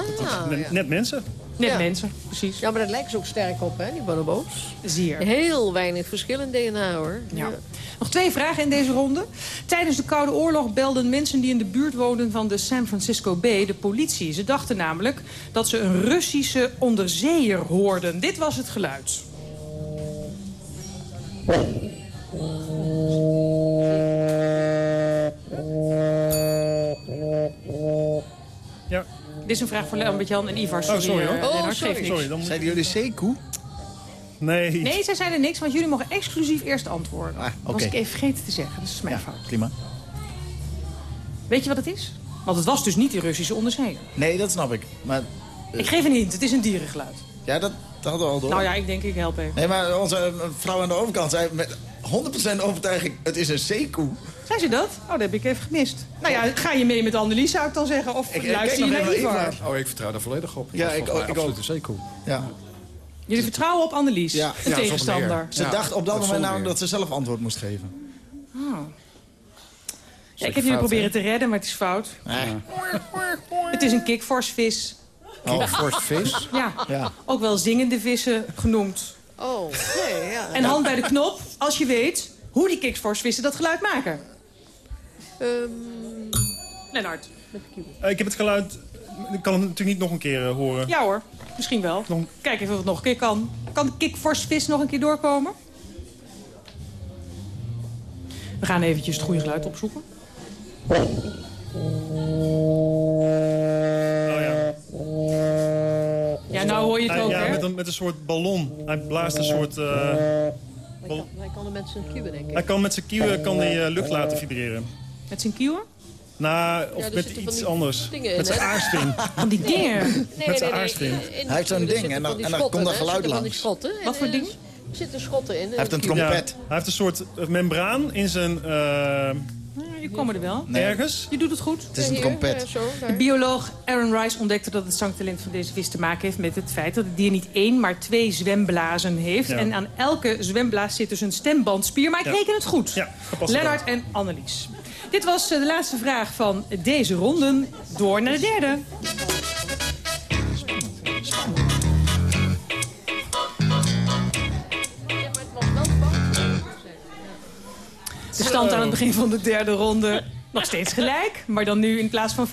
Net, ja. net mensen. Net Ja. mensen, precies. ja, maar dat lijkt ze ook sterk op, hè, die bonobo's. Zeer. Heel weinig verschil in DNA, hoor. Ja. Nog twee vragen in deze ronde. Tijdens de Koude Oorlog belden mensen die in de buurt woonden van de San Francisco Bay de politie. Ze dachten namelijk dat ze een Russische onderzeeër hoorden. Dit was het geluid. Ja. Dit is een vraag voor Lambert-Jan en Ivar. Oh, sorry hoor. eh, Oh, sorry. geeft niks. Sorry, dan moet Zeiden jullie zeekoe? Nee. Nee, zij zeiden niks, want jullie mogen exclusief eerst antwoorden. Ah, was ik even vergeten te zeggen, dat is mijn Ja, fout. prima. Weet je wat het is? Want het was dus niet die Russische onderzeeër. Nee, dat snap ik. Maar Ik geef een hint, het is een dierengeluid. ja, dat, dat hadden we al door. Nou ja, ik denk ik help even. Nee, maar onze eh, vrouw aan de overkant zei met 100% overtuiging... het is een zeekoe. Zei ze dat? Oh, dat heb ik even gemist. Nou ja, ga je mee met Annelies, zou ik dan zeggen? Of Ik- luister je naar Ivar? Oh, ik vertrouw daar volledig op. Ja, ik ik ook. absoluut een zeekoe. Ja. Jullie vertrouwen op Annelies, Ja. de Ja, tegenstander. Ze Ja, dacht op dat dat moment namelijk dat ze zelf antwoord moest geven. Ja, ik heb jullie proberen te redden, maar het is fout. Het is een kikvorsvis. Kickforce vis. Ja, Ja. ook wel zingende vissen genoemd. Oh, nee, ja. En hand bij de knop, als je weet hoe die kikvorsvissen dat geluid maken. Ehm, Lennart. Eh, ik heb het geluid... Ik kan het natuurlijk niet nog een keer eh, horen. Ja hoor, misschien wel. Nog- Kijk even of het nog een keer kan. Kan de kikvorsvis nog een keer doorkomen? We gaan eventjes het goede geluid opzoeken. Een, met een soort ballon. Hij blaast een soort... eh, hij, kan, hij kan de mensen een kieuwen, denk ik. hij kan met zijn kieuwen kan hij, eh, lucht laten vibreren. Met zijn kieuwen? Nou, of Ja, met iets anders. in, Met zijn aarsvin. Van die dingen. Nee, Met zijn aarsvin. in- in Hij heeft zo'n ding en dan- en komt er geluid zitten van die langs. schotten. Wat voor eh, ding? Er zitten schotten in. Hij heeft een. Ja, trompet. hij heeft een soort membraan in zijn... eh, je komen er wel. Nee, Ergens. Je doet het goed. het is een trompet. eh. De bioloog Aaron Rice ontdekte dat het zangtalent van deze vis te maken heeft met het feit dat het dier niet één, maar twee zwemblazen heeft. Ja. En aan elke zwemblaas zit dus een stembandspier. Maar ik Ja. reken het goed. Ja, Lennart en Annelies. Dit was eh, de laatste vraag van deze ronde. Door naar de derde. Stand aan het begin van de derde ronde nog steeds gelijk. Maar dan nu in plaats van 4-4, 6-6.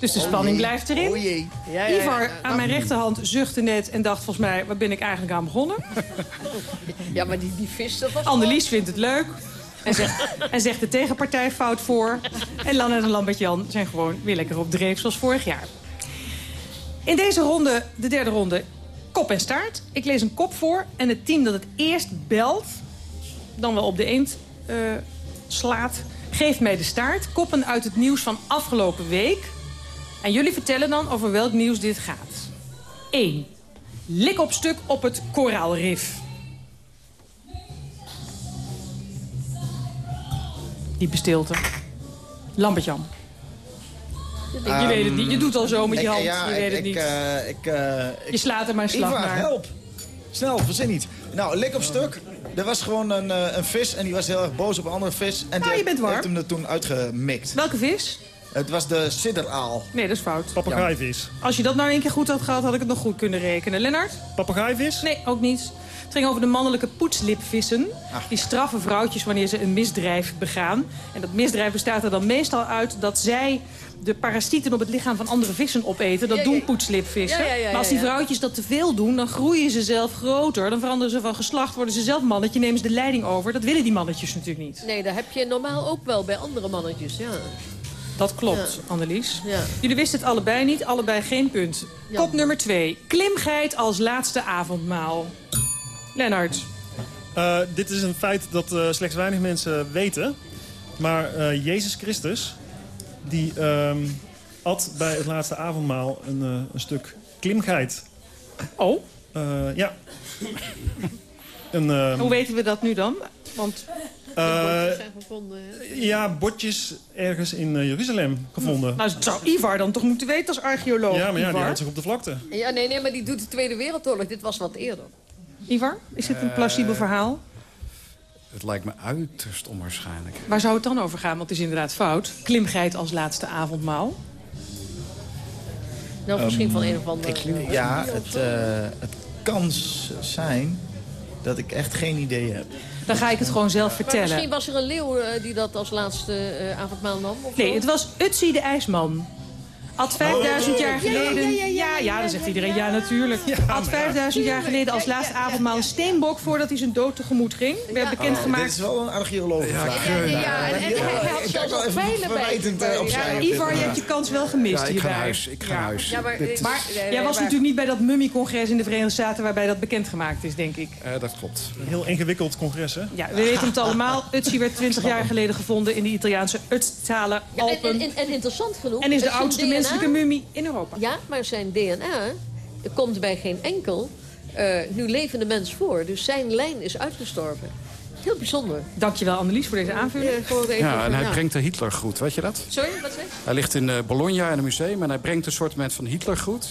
Dus de spanning blijft erin. Oh. Ivar aan mijn rechterhand zuchtte net en dacht volgens mij... waar ben ik eigenlijk aan begonnen? Ja, maar die, die vis, dat was... Annelies vindt het leuk. En zegt, en zegt de tegenpartij fout voor. En Lanne en Lambert-Jan zijn gewoon weer lekker op dreef zoals vorig jaar. In deze ronde, de derde ronde, kop en staart. Ik lees een kop voor en het team dat het eerst belt... dan wel op de eend eh, slaat, geeft mij de staart. Koppen uit het nieuws van afgelopen week. En jullie vertellen dan over welk nieuws dit gaat. 1. Lik op stuk op het koraalrif. Diepe stilte. Lambertjan. je weet het niet. Je doet al zo met je Ik- hand. ja, je weet ik, het niet. Ik, eh, ik, eh, je slaat er maar een slag Ivar, naar. help. Snel, verzin niet. Nou, lik op stuk. Er was gewoon een, eh, een vis en die was heel erg boos op een andere vis. En die je heeft- bent warm. heeft hem er toen uitgemikt. Welke vis? Het was de sidderaal. Nee, dat is fout. Papegaaivis. Als je dat nou één keer goed had gehad, had ik het nog goed kunnen rekenen. Lennart? Papegaaivis? Nee, ook niet. Het ging over de mannelijke poetslipvissen. Die straffen vrouwtjes wanneer ze een misdrijf begaan. En dat misdrijf bestaat er dan meestal uit dat zij de parasieten op het lichaam van andere vissen opeten. Dat Ja, doen ja. poetslipvissen. Ja, ja, ja, maar als die vrouwtjes dat te veel doen, dan groeien ze zelf groter. Dan veranderen ze van geslacht, worden ze zelf mannetje, nemen ze de leiding over. Dat willen die mannetjes natuurlijk niet. Nee, dat heb je normaal ook wel bij andere mannetjes, ja. Dat klopt, Annelies. Ja. Jullie wisten het allebei niet, allebei geen punt. Ja. Kop nummer twee. Klimgeit als laatste avondmaal. Lennart. Eh, dit is een feit dat eh, slechts weinig mensen weten. Maar eh, Jezus Christus, die ehm, at bij het laatste avondmaal een, eh, een stuk klimgeit. Oh, Eh, ja. een, ehm, hoe weten we dat nu dan? Want eh, Bordjes zijn gevonden. ja, bordjes ergens in Jeruzalem gevonden. nou, dat zou Ivar dan toch moeten weten als archeoloog. ja, maar ja, die Ivar? houdt zich op de vlakte. Ja, nee, nee, maar die doet de Tweede Wereldoorlog. Dit was wat eerder. Ivar, is dit een plausibel verhaal? Het lijkt me uiterst onwaarschijnlijk. Waar zou het dan over gaan? Want het is inderdaad fout. Klimgeit als laatste avondmaal. Nou, misschien van een of andere... Ja, het, eh, het kan zijn dat ik echt geen idee heb. Dan ga ik het gewoon zelf Maar vertellen. misschien was er een leeuw eh, die dat als laatste eh, avondmaal nam? Of Nee, zo? het was Utsi de IJsman. Had 5000 jaar ja, ja, geleden... ja, ja, dan zegt iedereen ja natuurlijk. Had 5000 jaar geleden als laatste avondmaal een steenbok... voordat hij zijn dood tegemoet ging. Werd Oh, dit bekendgemaakt. is wel een archeologenvraag. Ja, ja, ja, en, hij, had Ik zelfs verwijtend eh, Ivar, je hebt je kans wel gemist ik ga naar huis. Ik ga huis. Maar, eh, Maar jij was natuurlijk niet bij dat mummicongres in de Verenigde Staten... waarbij dat bekendgemaakt is, denk ik. Eh, dat klopt. Een heel ingewikkeld congres, hè? Ja, we weten het allemaal. Utsi werd 20 jaar geleden gevonden in de Italiaanse Utztalen Ja, en, Alpen. en, interessant genoeg... En is de oudste DNA menselijke mummie in Europa. Ja, maar zijn DNA komt bij geen enkel eh, nu levende mens voor. Dus zijn lijn is uitgestorven. Heel bijzonder. Dankjewel Annelies voor deze aanvulling. Ja, Ja, en hij brengt de Hitlergroet, weet je dat? Sorry, wat zei je? Hij ligt in eh, Bologna in een museum en hij brengt een soort van Hitlergroet.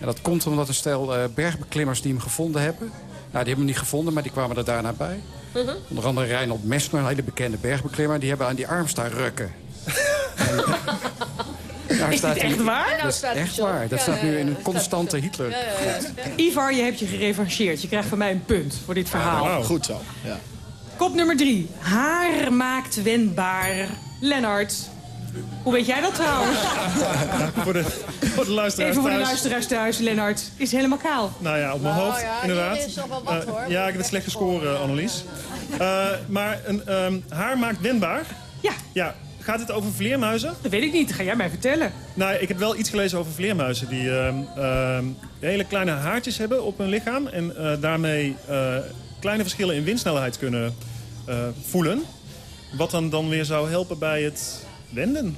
En dat komt omdat een stel eh, bergbeklimmers die hem gevonden hebben... Nou, die hebben hem niet gevonden, maar die kwamen er daarna bij. Uh-huh. Onder andere Reinhold Messner, een hele bekende bergbeklimmer. Die hebben aan die arm staan rukken. En, daar Is staat dit echt waar? Nou Dat is echt waar. Dat Ja, staat ja, nu ja, in een constante. Hitler. Ja, ja, ja. Ivar, je hebt je gerevancheerd. Je krijgt van mij een punt voor dit verhaal. Wauw. Goed zo. Ja. Kop nummer drie. Haar maakt wendbaar. Lennart. Hoe weet jij dat trouwens? Voor de, voor de luisteraars Even voor de luisteraars thuis, Lennart. Is helemaal kaal. Nou ja, op mijn Nou hoofd, ja, inderdaad. is toch wel wat, Eh, hoor. ja, ik heb het slecht gescoren, Annelies. Eh, maar een, ehm, haar maakt wendbaar. Ja, Ja, gaat het over vleermuizen? dat weet ik niet. Dat ga jij mij vertellen. Nou, ik heb wel iets gelezen over vleermuizen die ehm, ehm, hele kleine haartjes hebben op hun lichaam. En eh, daarmee eh, kleine verschillen in windsnelheid kunnen eh, voelen. Wat dan, dan weer zou helpen bij het wenden.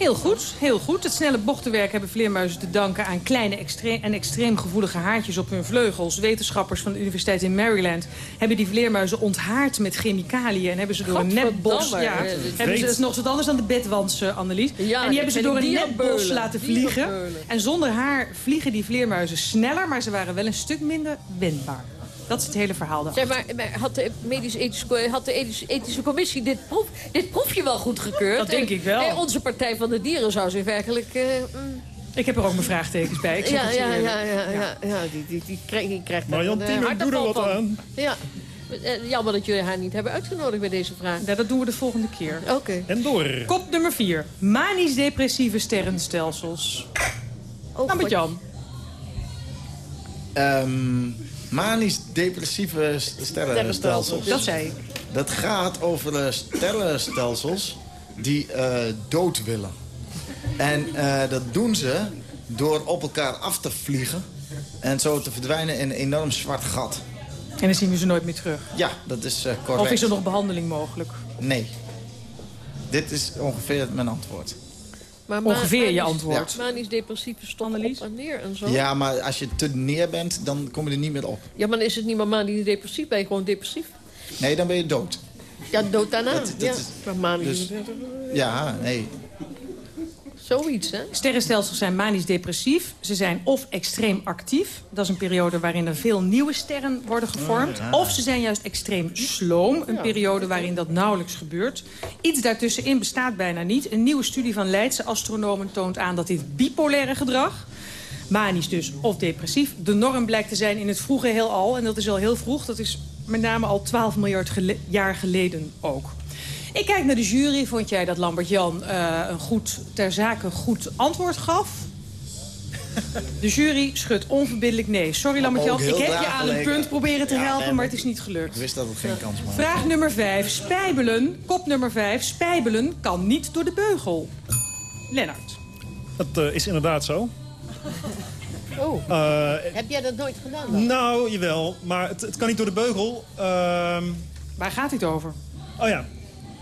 Heel goed, heel goed. Het snelle bochtenwerk hebben vleermuizen te danken aan kleine extreem en extreem gevoelige haartjes op hun vleugels. Wetenschappers van de Universiteit in Maryland hebben die vleermuizen onthaard met chemicaliën en hebben ze door een. Godverdamme. Ja, hebben ze, dat is nog wat anders dan de bedwans, Annelies. Ja, en die hebben ze door een dierenbeulen. laten vliegen. En zonder haar vliegen die vleermuizen sneller, maar ze waren wel een stuk minder wendbaar. Dat is het hele verhaal dan. Zeg maar, had de, medisch ethische, had de ethische, ethische commissie dit, proef, dit proefje wel goedgekeurd? Dat denk En- ik wel. en onze Partij van de Dieren zou zich werkelijk... eh, mm, Ik heb er ook mijn vraagtekens bij. Ik ja, het ja, ja, ja, ja, ja, die, die, die, krijgt, die krijgt eh, doe er wat van. aan. Ja. Eh, Jammer dat jullie haar niet hebben uitgenodigd bij deze vraag. Ja, dat doen we de volgende keer. Oké. En door. Kop nummer 4. Manisch-depressieve sterrenstelsels. Oh, Nou, met. Jan. Ehm, Manisch-depressieve sterrenstelsels. Dat zei ik. Dat gaat over eh, sterrenstelsels die eh, dood willen. En eh, dat doen ze door op elkaar af te vliegen... en zo te verdwijnen in een enorm zwart gat. En dan zien we ze nooit meer terug. Ja, dat is eh, correct. Of is er nog behandeling mogelijk? Nee. Dit is ongeveer mijn antwoord. Maar Ongeveer je antwoord. Manisch depressieve stoppen op en neer en zo. Ja, maar als je te neer bent, dan kom je er niet meer op. Ja, maar dan is het niet meer manisch depressief, ben je gewoon depressief. Nee, dan ben je dood. Ja, dood daarna. Dat- dat ja. is- maar manisch, dus- Ja, nee. Zoiets, hè? Sterrenstelsels zijn manisch-depressief. Ze zijn of extreem actief. Dat is een periode waarin er veel nieuwe sterren worden gevormd. Of ze zijn juist extreem sloom. Een periode waarin dat nauwelijks gebeurt. Iets daartussenin bestaat bijna niet. Een nieuwe studie van Leidse astronomen toont aan dat dit bipolaire gedrag... manisch dus of depressief, de norm blijkt te zijn in het vroege heelal. En dat is al heel vroeg. Dat is met name al 12 miljard gele- jaar geleden ook. Ik kijk naar de jury. Vond jij dat Lambert-Jan eh, een goed, ter zake goed antwoord gaf? De jury schudt onverbiddelijk nee. Sorry Lambert-Jan, Ook ik heb je aan een punt proberen te Ja, helpen, nee, maar het is niet Ik gelukt. wist dat het geen kans maakte. Vraag nummer 5. Spijbelen, kop nummer 5. Spijbelen kan niet door de beugel. Lennart. Dat eh, is inderdaad zo. Oh, Eh, heb jij dat nooit gedaan dan? nou, jawel. Maar het, het kan niet door de beugel. Ehm, Waar gaat dit over? oh ja.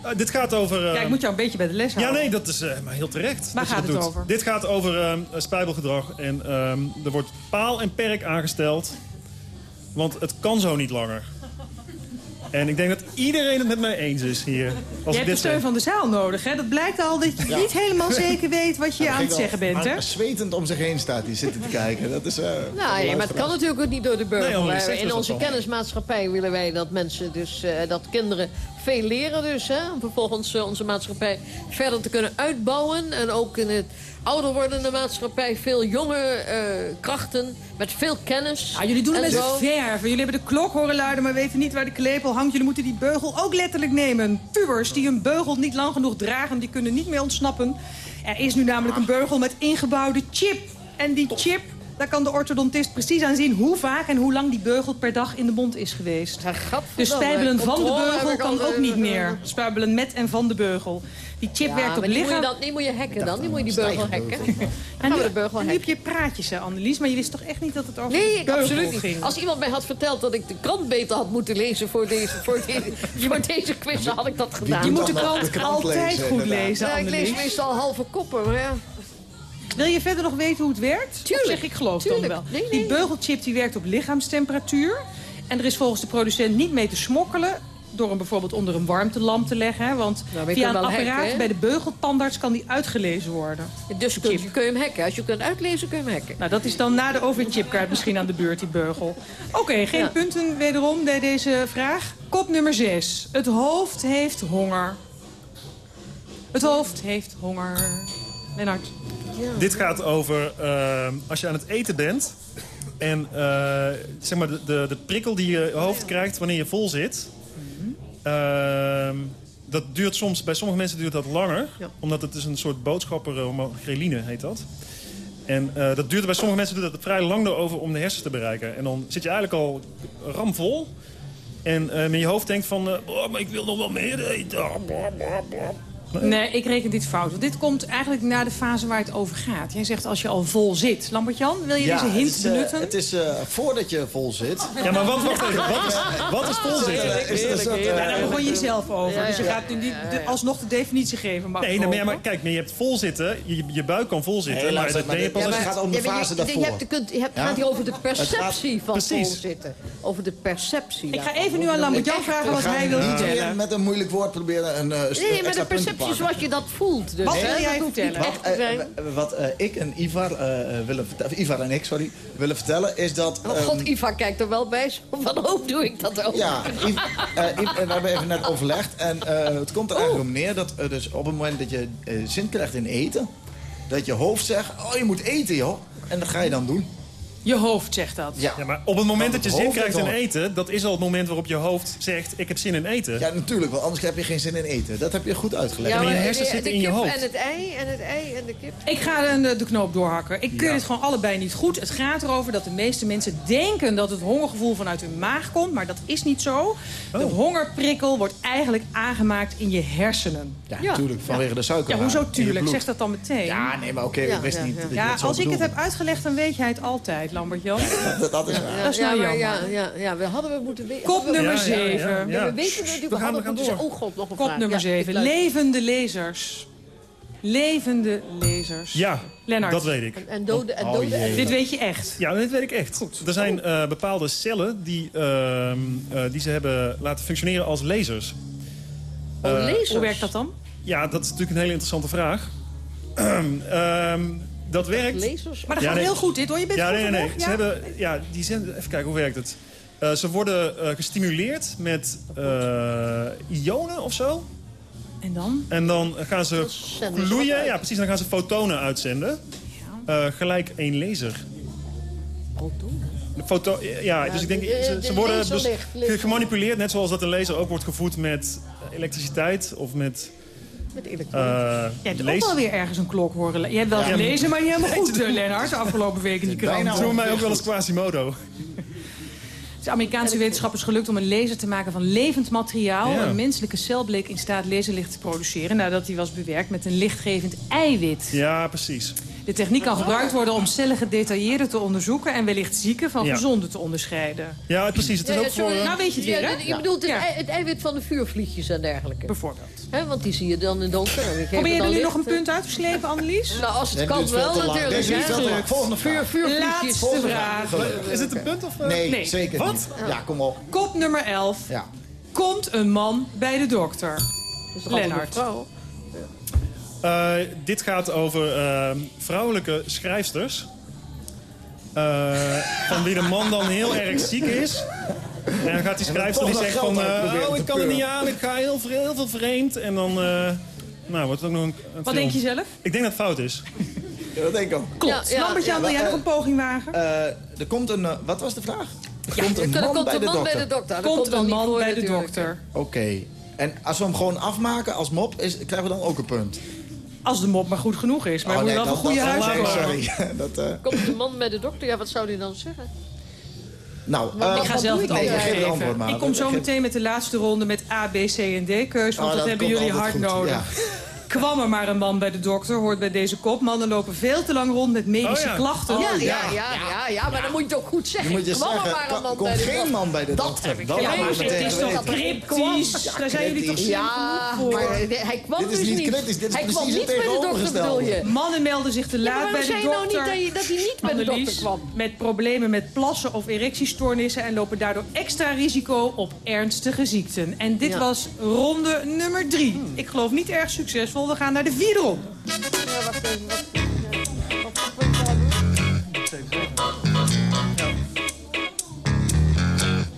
Eh, dit gaat over... eh, Ja, ik moet jou een beetje bij de les Ja, houden. nee, dat is eh, maar heel terecht. Waar gaat het doet. over? Dit gaat over spijbelgedrag. En ehm, er wordt paal en perk aangesteld. Want het kan zo niet langer. En ik denk dat iedereen het met mij eens is hier. Als Je ik hebt de dit steun zeg. van de zaal nodig, hè? Dat blijkt al dat je Ja. niet helemaal zeker weet wat je aan het zeggen bent, hè? Zwetend om zich heen staat, die zitten te kijken. Dat is... eh, Nou, ja, maar het kan natuurlijk ook niet door de burger. Nee, in onze kennismaatschappij willen wij dat mensen dus, eh, dat kinderen veel leren dus. Hè, om vervolgens eh, onze maatschappij verder te kunnen uitbouwen. En ook in het ouder wordende maatschappij veel jonge eh, krachten met veel kennis. Ah, jullie doen het met zo. verven. Jullie hebben de klok horen luiden, maar weten niet waar de klepel hangt. Jullie moeten die beugel ook letterlijk nemen. Pubers die hun beugel niet lang genoeg dragen, die kunnen niet meer ontsnappen. Er is nu namelijk een beugel met ingebouwde chip. En die chip, daar kan de orthodontist precies aan zien... hoe vaak en hoe lang die beugel per dag in de mond is geweest. Dus spijbelen van de beugel kan ook niet meer. Spijbelen met en van de beugel. Die chip Ja, werkt op die moet, je lichaam... dan, die moet je hacken dan. Die moet je die beugel hacken. En nu, de beugel nu heb je praatjes, hè, Annelies. Maar je wist toch echt niet dat het over de Nee, beugel absoluut niet. ging? Als iemand mij had verteld dat ik de krant beter had moeten lezen voor deze, voor deze, voor deze quiz, dan had ik dat gedaan. Je moet de krant, de krant altijd lezen, goed inderdaad. lezen, Ja, ik Annelies. lees meestal halve koppen, maar ja. Wil je verder nog weten hoe het werkt? Tuurlijk, Of zeg ik geloof tuurlijk. dan wel. Nee, nee. Die beugelchip die werkt op lichaamstemperatuur. En er is volgens de producent niet mee te smokkelen... door hem bijvoorbeeld onder een warmtelamp te leggen. Hè? Want Nou, via een apparaat hacken, bij de beugeltandarts kan die uitgelezen worden. Dus kun je, kun je hem hacken. Als je kunt uitlezen, kun je hem hacken. Nou, dat is dan na de overchipkaart misschien aan de beurt, die beugel. Oké, geen Ja. punten wederom bij deze vraag. Kop nummer 6. Het hoofd heeft honger. Het hoofd heeft honger. Lennart. Dit gaat over eh, als je aan het eten bent... en eh, zeg maar de, de, de prikkel die je hoofd krijgt wanneer je vol zit... ehm, dat duurt soms, bij sommige mensen duurt dat langer. Omdat het is een soort boodschapper, greline heet dat. En eh, dat duurt bij sommige mensen duurt dat vrij lang over om de hersens te bereiken. En dan zit je eigenlijk al ramvol. En eh met je hoofd denkt van, eh, oh, maar ik wil nog wel meer eten. Nee, ik reken dit fout. Want dit komt eigenlijk na de fase waar het over gaat. Jij zegt als je al vol zit. Lambert-Jan, wil je deze hint het is, eh, benutten? het is eh, voordat je vol zit. Ja, maar wat, wat, is, wat is dat, eh, Ja, daar begon je zelf over. Dus je gaat nu niet de- alsnog de definitie geven. Mag Nee, nou, maar, ja, hopen. maar kijk, maar je hebt volzitten, je, je buik kan volzitten, Nee, maar dat ben je pas als je... gaat om de fase je daarvoor. hebt, je kunt, je hebt, Ja? gaat hier over de perceptie van Precies. volzitten. Over de perceptie. Ik ga even nu aan Lambert-Jan vragen wat hij wil vertellen. met een moeilijk woord proberen een uh, Nee, maar de perceptie pakken. zoals je dat voelt. Dus, Wat hè, wil jij vertellen? Eh, eh, wat eh, ik en Ivar, willen vertellen, Ivar en ik, sorry, willen vertellen is dat... Oh god, ehm, Iva kijkt er wel bij. Van, hoe doe ik dat ook? Ja, we hebben even net overlegd. En eh, het komt er Oh. eigenlijk om neer dat dus op het moment dat je zin krijgt in eten... dat je hoofd zegt, oh je moet eten joh. En dat ga je dan doen. Je hoofd zegt dat. Ja, Ja, maar op het moment dat je zin krijgt in eten, dat is al het moment waarop je hoofd zegt, ik heb zin in eten. ja natuurlijk, want anders heb je geen zin in eten. Dat heb je goed uitgelegd. maar je maar hersens de- zitten de in je kip hoofd. En het ei, en het ei, en de kip. Ik ga de, de knoop doorhakken. Ik keur dit gewoon allebei niet goed. Het gaat erover dat de meeste mensen denken dat het hongergevoel vanuit hun maag komt. Maar dat is niet zo. De Oh. hongerprikkel wordt eigenlijk aangemaakt in je hersenen. Ja, Ja. natuurlijk, vanwege de suiker. Ja, hoezo tuurlijk? Zeg dat dan meteen. Ja, nee, maar oké, Ja, ik wist ja, niet ja. dat je Ja, dat zo als ik het heb uitgelegd, dan weet jij het altijd, Lambert-Jan. Dat, dat is waar. Dat is ja, nou jammer. ja, ja, ja, we hadden we moeten weten. Kop nummer Ja, ja, ja, 7. ja. Ja, we weten het, we, gaan- hadden we gaan moeten door. Oh god, nog een Kop vraag. nummer Ja, 7. ik luister. Levende lezers. Levende lezers. Ja, Lennart. dat weet ik. En, en dode, en Oh, dode. Dit weet je echt. Ja, dit weet ik echt. Er zijn eh, bepaalde cellen die, ehm, eh, die ze hebben laten functioneren als lasers. Oh, Eh, lezers. Hoe werkt dat dan? Ja, dat is natuurlijk een hele interessante vraag. Ehm, dat werkt... Maar dat Ja, gaat nee. heel goed dit hoor. Je bent Ja, nee, nee, Ze hebben, ja, die zijn, even kijken, hoe werkt het? Eh, ze worden eh, gestimuleerd met eh, ionen of zo. En dan? En dan gaan ze zenden gloeien. Ja, precies. Dan gaan ze fotonen uitzenden. Eh, gelijk één laser. Fotonen. De foto, ja, dus ik denk, de- de- ze, ze de worden dus gemanipuleerd. Net zoals dat een laser ook wordt gevoed met elektriciteit of met Met elektronen. eh Jij hebt ook wel weer ergens een klok horen. Je hebt wel gelezen, maar niet helemaal goed, Lennart. De afgelopen week in die krant. Bijna Ze noemen mij ook wel eens Quasimodo. Het is Amerikaanse wetenschappers gelukt om een laser te maken van levend materiaal. Ja. Een menselijke cel bleek in staat laserlicht te produceren... nadat die was bewerkt met een lichtgevend eiwit. Ja, precies. De techniek kan gebruikt worden om cellen gedetailleerder te onderzoeken... en wellicht zieken van Ja. gezonde te onderscheiden. Ja, precies. Het is Ja, ook voor... eh, Nou weet je het weer, Ja, hè? Je bedoelt het, ei- het eiwit van de vuurvliegjes en dergelijke. Bijvoorbeeld. Hè, want die zie je dan in het donker. Probeer je er nu nog een punt uit te slepen, Annelies? Nou, als het Nee, kan wel natuurlijk. Deze te. Volgende Vuur, vraag. vuurvliegjes. Laatste vraag. Is het een punt of... eh? Nee, Nee. zeker Wat? niet. Ja, kom op. Kop nummer 11. Ja. Komt een man bij de dokter. Dat is een Lennart. vrouw? Eh, dit gaat over eh, vrouwelijke schrijfsters. Eh, van wie de man dan heel erg ziek is. En dan gaat die schrijfster die zegt van... eh, oh, ik kan er peuren. niet aan, ik ga heel, veel- heel veel vreemd. En dan... eh, nou, wordt het ook nog een, een Wat film. denk je zelf? Ik denk dat het fout is. Ja, dat denk ik ook. Klopt. Ja, ja, Lambert-Jan, ja, wil jij nog een poging wagen? Eh, er komt een... wat was de vraag? Er komt een Er man komt bij een de man dokter. bij de dokter. Dat Komt een man bij de dokter. Oké. En als we hem gewoon afmaken als mop, is, krijgen we dan ook een punt? Als de mop maar goed genoeg is. Maar Oh, moet nee, wel dat- goede huis. Sorry. dat, eh, Komt de man bij de dokter, ja, wat zou hij dan zeggen? nou, eh, Ik ga zelf het antwoord geef het geven. antwoord maar. Ik kom zo meteen met de laatste ronde met A, B, C en D keus. Want Oh, dat, hebben jullie hard goed. nodig. Ja. Kwam er maar een man bij de dokter, hoort bij deze kop. Mannen lopen veel te lang rond met medische Oh ja. klachten. ja, ja. ja, ja, ja, ja, maar dan moet je het ook goed zeggen. Dan moet je Kwam er maar een man bij de geen dokter. man bij de Dat dokter. heb ik Dat Het is toch cryptisch? Daar zijn jullie toch Ja, voor? maar hij kwam Dit is dus niet kritisch, dit is hij kwam precies niet bij de dokter, bedoel je? Mannen melden zich te laat bij waarom de zei je nou dokter. niet dat, hij niet bij de dokter kwam? met problemen met plassen of erectiestoornissen... en lopen daardoor extra risico op ernstige ziekten. En dit was ronde nummer drie. Ik geloof niet erg succesvol. We gaan naar de vierde ronde. Ja, wacht even.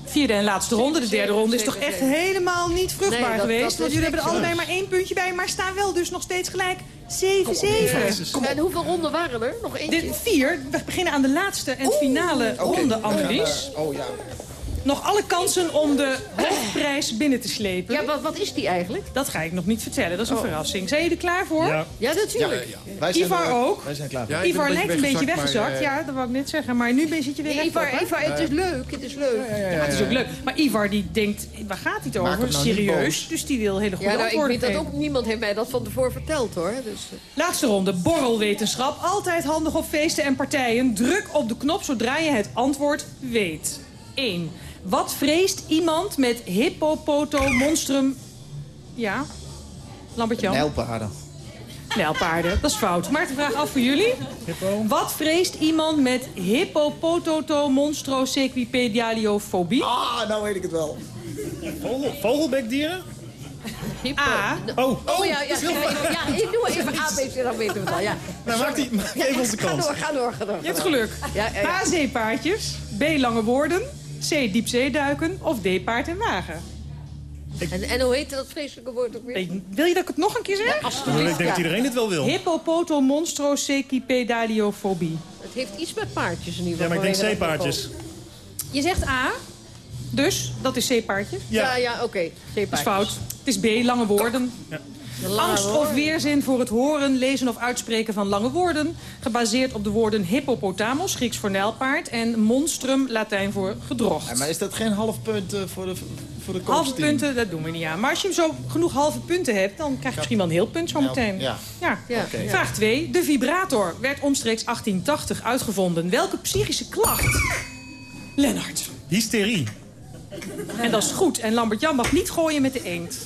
Vierde en laatste ronde. De derde ronde is toch echt helemaal niet vruchtbaar Nee, dat- geweest. dat want jullie hebben er allebei maar één puntje bij. Maar staan wel dus nog steeds gelijk 7-7. En hoeveel ronden waren er? Nog eentje? De vier. We beginnen aan de laatste en finale ronde, Annelies. Oh ja. Nog alle kansen om de hoofdprijs binnen te slepen. Ja, wat, wat is die eigenlijk? Dat ga ik nog niet vertellen. Dat is een Oh. verrassing. Zijn jullie er klaar voor? Ja. Ja, natuurlijk. Wij zijn Ivar er- ook? Wij zijn klaar voor. Ja, ik Ivar een lijkt een beetje weggezakt, maar, eh, Ja, dat wou ik net zeggen. Maar nu ben- zit je weer Nee, Ivar, hè? Ivar, het is leuk, het is leuk. Ja, het is ook leuk. Maar Ivar die denkt, waar gaat hij het over? nou Serieus. Dus die wil hele goede Ja, nou, ik antwoorden weet dat ook. Niemand heeft mij dat van tevoren verteld, hoor. Dus, eh. Laatste ronde, borrelwetenschap. Altijd handig op feesten en partijen. Druk op de knop zodra je het antwoord weet. 1. Wat vreest iemand met hippopotomonstrum... Ja? Lambert-Jan? Nijlpaarden. Nijlpaarden, dat is fout. Maak de vraag af voor jullie. Wat vreest iemand met hippopotomonstro-sequipedialiofobie? Ah, nou weet ik het wel. Vogel, vogelbekdieren? A. Oh, Oh ja, ja, ja, ja, ik doe even ABC, dan weten we het al. Ja. nou, maak, die, maak even onze Ga kans. door, ga door, ga door. Je hebt geluk. Ja, ja, ja. A. Zeepaardjes. B. Lange woorden. C. Diepzeeduiken. Of D. Paard en wagen. En, en hoe heet dat vreselijke woord ook weer? Wil je dat ik het nog een keer zeg? Ik Alsjeblieft, denk dat ja. iedereen dit wel wil. Hippopotomonstro-sequipedaliofobie. Het heeft iets met paardjes in ieder Ja, maar geval. ik denk zeepaardjes. Je zegt A. Dus, dat is zeepaardjes. niveau. Ja, Ja. ja, oké. Dat is fout. Het is B. Lange woorden. Angst of weerzin voor het horen, lezen of uitspreken van lange woorden. Gebaseerd op de woorden hippopotamos, Grieks voor nijlpaard... en monstrum, Latijn voor gedrocht. Ja, maar is dat geen half punt eh, voor de, voor de Halve punten, dat doen we niet aan. Maar als je zo genoeg halve punten hebt, dan krijg je misschien wel een heel punt zo meteen. Ja. ja. Vraag 2. De vibrator werd omstreeks 1880 uitgevonden. Welke psychische klacht? Lennart. Hysterie. En dat is goed. En Lambert-Jan mag niet gooien met de eend.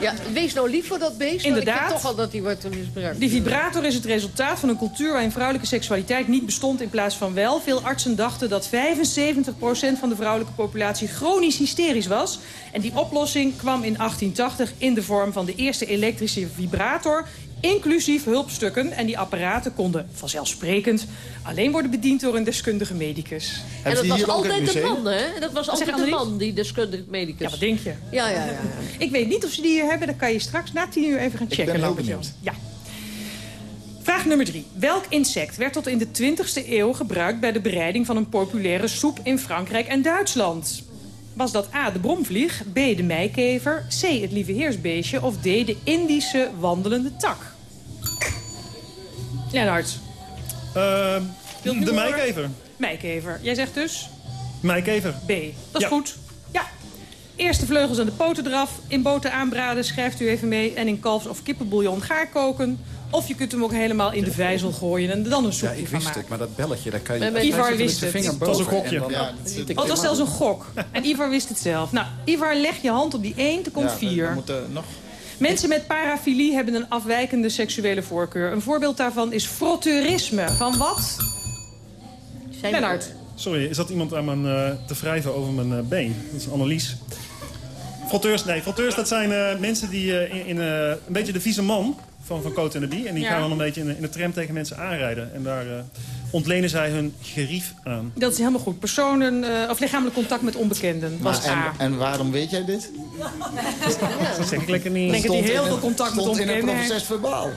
Ja, wees nou lief voor dat beest. Inderdaad. Ik toch al dat die wordt misbruikt. Die vibrator is het resultaat van een cultuur waarin vrouwelijke seksualiteit niet bestond in plaats van wel. Veel artsen dachten dat 75% van de vrouwelijke populatie chronisch hysterisch was. En die oplossing kwam in 1880 in de vorm van de eerste elektrische vibrator inclusief hulpstukken. En die apparaten konden vanzelfsprekend alleen worden bediend door een deskundige medicus. En dat was altijd de man, hè? Dat was altijd de man, die deskundige medicus. Ja, wat denk je? Ja, ja, ja. ja. Ik weet niet of ze die hier hebben. Dat kan je straks na tien uur even gaan Ik checken. ben heel benieuwd. Ja. Vraag nummer drie. Welk insect werd tot in de 20e eeuw gebruikt... bij de bereiding van een populaire soep in Frankrijk en Duitsland? Was dat A, de bromvlieg, B, de meikever... C, het lieve heersbeestje of D, de Indische wandelende tak? Lennart, je de meikever. meikever. Jij zegt dus Meikever. B. Dat is Ja. goed. Ja. Eerst de vleugels en de poten eraf. In boter aanbraden, schrijft u even mee. En in kalfs- of kippenbouillon gaar koken. Of je kunt hem ook helemaal in de vijzel gooien en er dan een Ja, soepje ik van wist maken. het, maar dat belletje, daar kan je... Ivar wist het. vinger Het was een gokje. dan- Ja, dan dat- ik Oh, het was zelfs een gok. En Ivar wist het zelf. Nou, Ivar, leg je hand op die eend, er komt Ja, vier. We moeten nog... Mensen met parafilie hebben een afwijkende seksuele voorkeur. Een voorbeeld daarvan is frotteurisme. Van wat? Zijn Lennart. Sorry, is dat iemand aan mijn, eh, te wrijven over mijn eh, been? Dat is Annelies. Frotteurs, nee, frotteurs dat zijn eh, mensen die eh, in, in een beetje de vieze man van, van Coat en de Bie. En die Ja. gaan dan een beetje in de, in de tram tegen mensen aanrijden. En daar eh, ontlenen zij hun gerief aan. Dat is helemaal goed. Personen eh, of lichamelijk contact met onbekenden was Maar A. en, en waarom weet jij dit? Dat zeg ik lekker niet. Ik denk dat hij heel veel contact met stond in een onbekenden proces verbaal.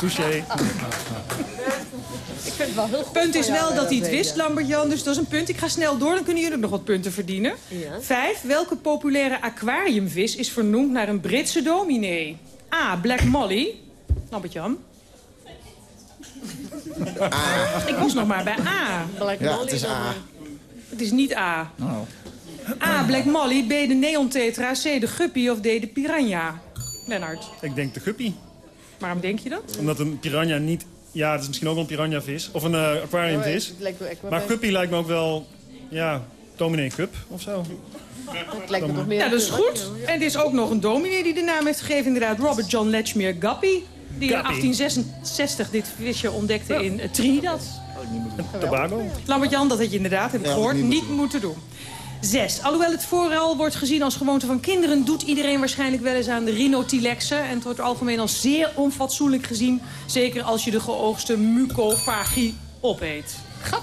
Touché. Ik vind het wel heel goed. Punt is wel dat hij het wist, ja. Lambert-Jan. Dus dat is een punt. Ik ga snel door, dan kunnen jullie ook nog wat punten verdienen. Ja. Vijf. Welke populaire aquariumvis is vernoemd naar een Britse dominee? A. Black Molly. Lambert-Jan. Ik was nog maar bij A. Black Ja, Molly het is A. eh. Het is niet A. Oh. A. Black Molly. B. De Neon Tetra. C. De Guppy. Of D. De Piranha. Lennart, Ik denk de guppy. waarom denk je dat? Omdat een piranha niet... Ja, het is misschien ook wel een piranha-vis. Of een eh, aquariumvis. Wel Maar guppy lijkt me ook wel... Ja, dominee cup of zo. Het lijkt me toch meer... Ja, dat is goed. En er is ook nog een dominee die de naam heeft gegeven. Inderdaad, Robert John Ledgmere Guppy. Die in Guppy. 1866 dit visje ontdekte in eh, Trinidad. Tobago. Lambert-Jan, dat had je inderdaad, heb ik Ja, gehoord, niet niet moeten doen. Zes. Alhoewel het vooral wordt gezien als gewoonte van kinderen... doet iedereen waarschijnlijk wel eens aan de rhinotilexen. En het wordt algemeen als zeer onfatsoenlijk gezien. Zeker als je de geoogste mucofagie opeet.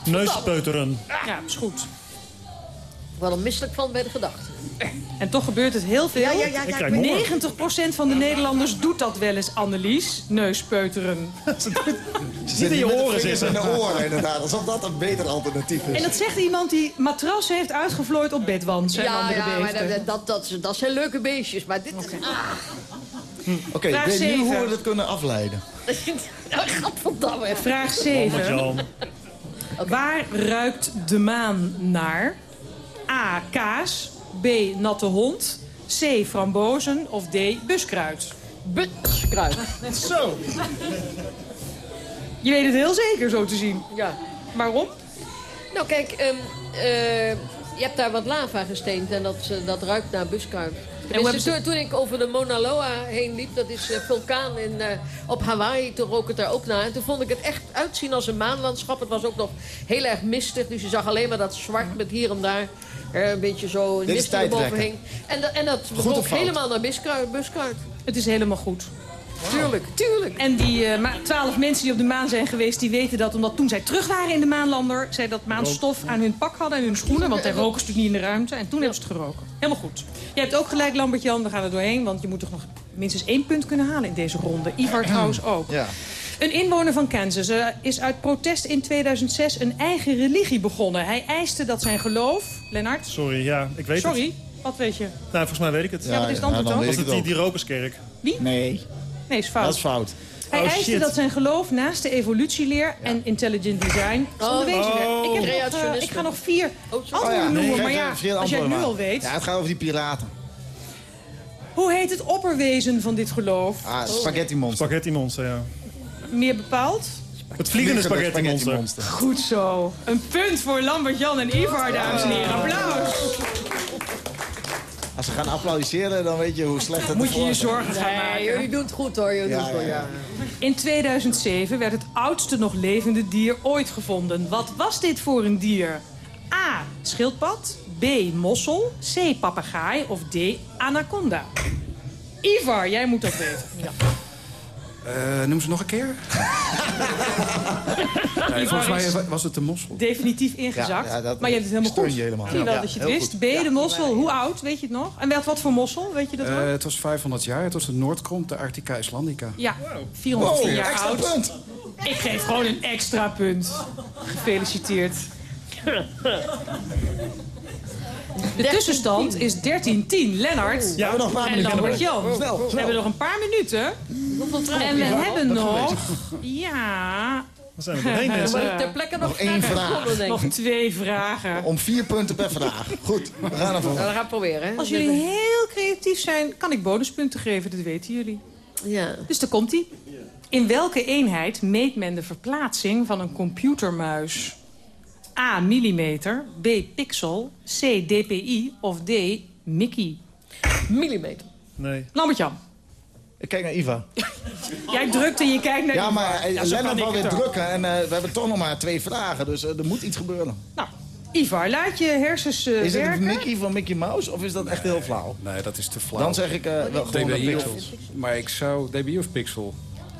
Neuspeuteren. Ja, is goed. Word er misselijk van bij de gedachte. En toch gebeurt het heel veel. Ja, ja, ja, Ik ja. krijg honger. 90% van de Nederlanders doet dat wel eens, Annelies. Neuspeuteren. Ze in je oren zitten. in de oren, inderdaad. Alsof dat een beter alternatief is. En dat zegt iemand die matrassen heeft uitgevlooid op bedwansen en Ja, andere ja, maar beesten. dat, dat, dat, dat zijn leuke beestjes. Maar dit is... Ah, Oké, Vraag ik weet nu zeven. hoe we dat kunnen afleiden. nou, gadverdamme. Vraag 7. Jan. Waar ruikt de maan naar? A. Kaas. B. Natte hond. C. Frambozen. Of D. Buskruid. Buskruid. Zo. Je weet het heel zeker zo te zien. Ja. Waarom? Nou, kijk, ehm, eh, je hebt daar wat lava gesteend en dat, eh, dat ruikt naar buskruid. Tenminste, toen, toen ik over de Mauna Loa heen liep, dat is een vulkaan in, eh, op Hawaii, toen rook het daar ook naar. En toen vond ik het echt uitzien als een maanlandschap. Het was ook nog heel erg mistig, dus je zag alleen maar dat zwart met hier en daar eh, een beetje zo is mist tijdrekken. erbovenheen. En, dat- en dat rook helemaal naar buskruid. Het is helemaal goed. Tuurlijk, tuurlijk. En die eh, twaalf mensen die op de maan zijn geweest... die weten dat omdat toen zij terug waren in de maanlander... zij dat maanstof aan hun pak hadden en hun schoenen... want daar roken ze natuurlijk niet in de ruimte. En toen hebben ze het geroken. Helemaal goed. Jij hebt ook gelijk, Lambert-Jan. We gaan er doorheen, want je moet toch nog minstens één punt kunnen halen in deze ronde. Ivar trouwens ook. Ja. Een inwoner van Kansas eh, is uit protest in 2006 een eigen religie begonnen. Hij eiste dat zijn geloof... Lennart? Sorry, ja, ik weet Sorry, het. wat weet je? Nou, volgens mij weet ik het. Ja, wat is het antwoord dan Was het het die, die Rokerskerk? Nee, Nee, is fout. dat is fout. Hij Oh, eiste shit. dat zijn geloof naast de evolutieleer en intelligent design onderwezen werd. Ik, heb nog, eh, ik ga nog vier Oh, antwoorden nee, noemen, maar ja, als jij het nu al weet. Ja, het gaat over die piraten. Hoe heet het opperwezen van dit geloof? Ah, spaghetti monster. Spaghetti monster, ja. Meer bepaald? Het vliegende spaghetti monster. Goed zo. Een punt voor Lambert, Jan en Ivar, dames en heren. Applaus. Als ze gaan applaudisseren, dan weet je hoe slecht het Moet je je zorgen gaan Nee, maken. jullie doen het goed hoor. Jullie Ja, doen het goed, ja, ja. In 2007 werd het oudste nog levende dier ooit gevonden. Wat was dit voor een dier? A. Schildpad. B. Mossel. C. Papegaai. Of D. Anaconda. Ivar, jij moet dat weten. Eh, noem ze nog een keer. nee, volgens mij was het de mossel. Definitief ingezakt. Ja, ja, dat maar je hebt het helemaal steun goed. je helemaal. Zie je wel Ja, dat je het wist. goed. B. De mossel. Hoe oud? Weet je het nog? En wat, wat voor mossel? Weet je dat Eh, het was 500 jaar. Het was de Noordkromp, de Arctica Islandica. Ja, 404 Oh, jaar extra oud. punt. Ik geef gewoon een extra punt. Gefeliciteerd. De tussenstand is 13-10. Lennart Ja, nog een paar en. Lambert Jan. We hebben nog een paar minuten. En we hebben nog... Ja, We zijn er doorheen, mensen. Maar ter plekke nog, Nog één vraag. nog twee vragen. Om vier punten per vraag. Goed, we gaan ervoor. Nou, we gaan proberen. Hè? Als jullie heel creatief zijn, kan ik bonuspunten geven. Dat weten jullie. Ja. Dus daar komt ie. In welke eenheid meet men de verplaatsing van een computermuis? A. Millimeter. B. Pixel. C. DPI. Of D. Mickey. Millimeter. Nee. Lambert-Jan. Ik kijk naar Iva. Jij drukt en je kijkt naar Ja, maar eh, Ja, Lennart ik weer het drukken en eh, we hebben toch nog maar twee vragen. Dus eh, er moet iets gebeuren. Nou, Ivar, laat je hersens eh, Is het werken. een Mickey van Mickey Mouse of is dat echt heel flauw? Nee, dat is te flauw. Dan zeg ik eh, wel gewoon een DBI pixel. of, maar ik zou DBI of Pixel.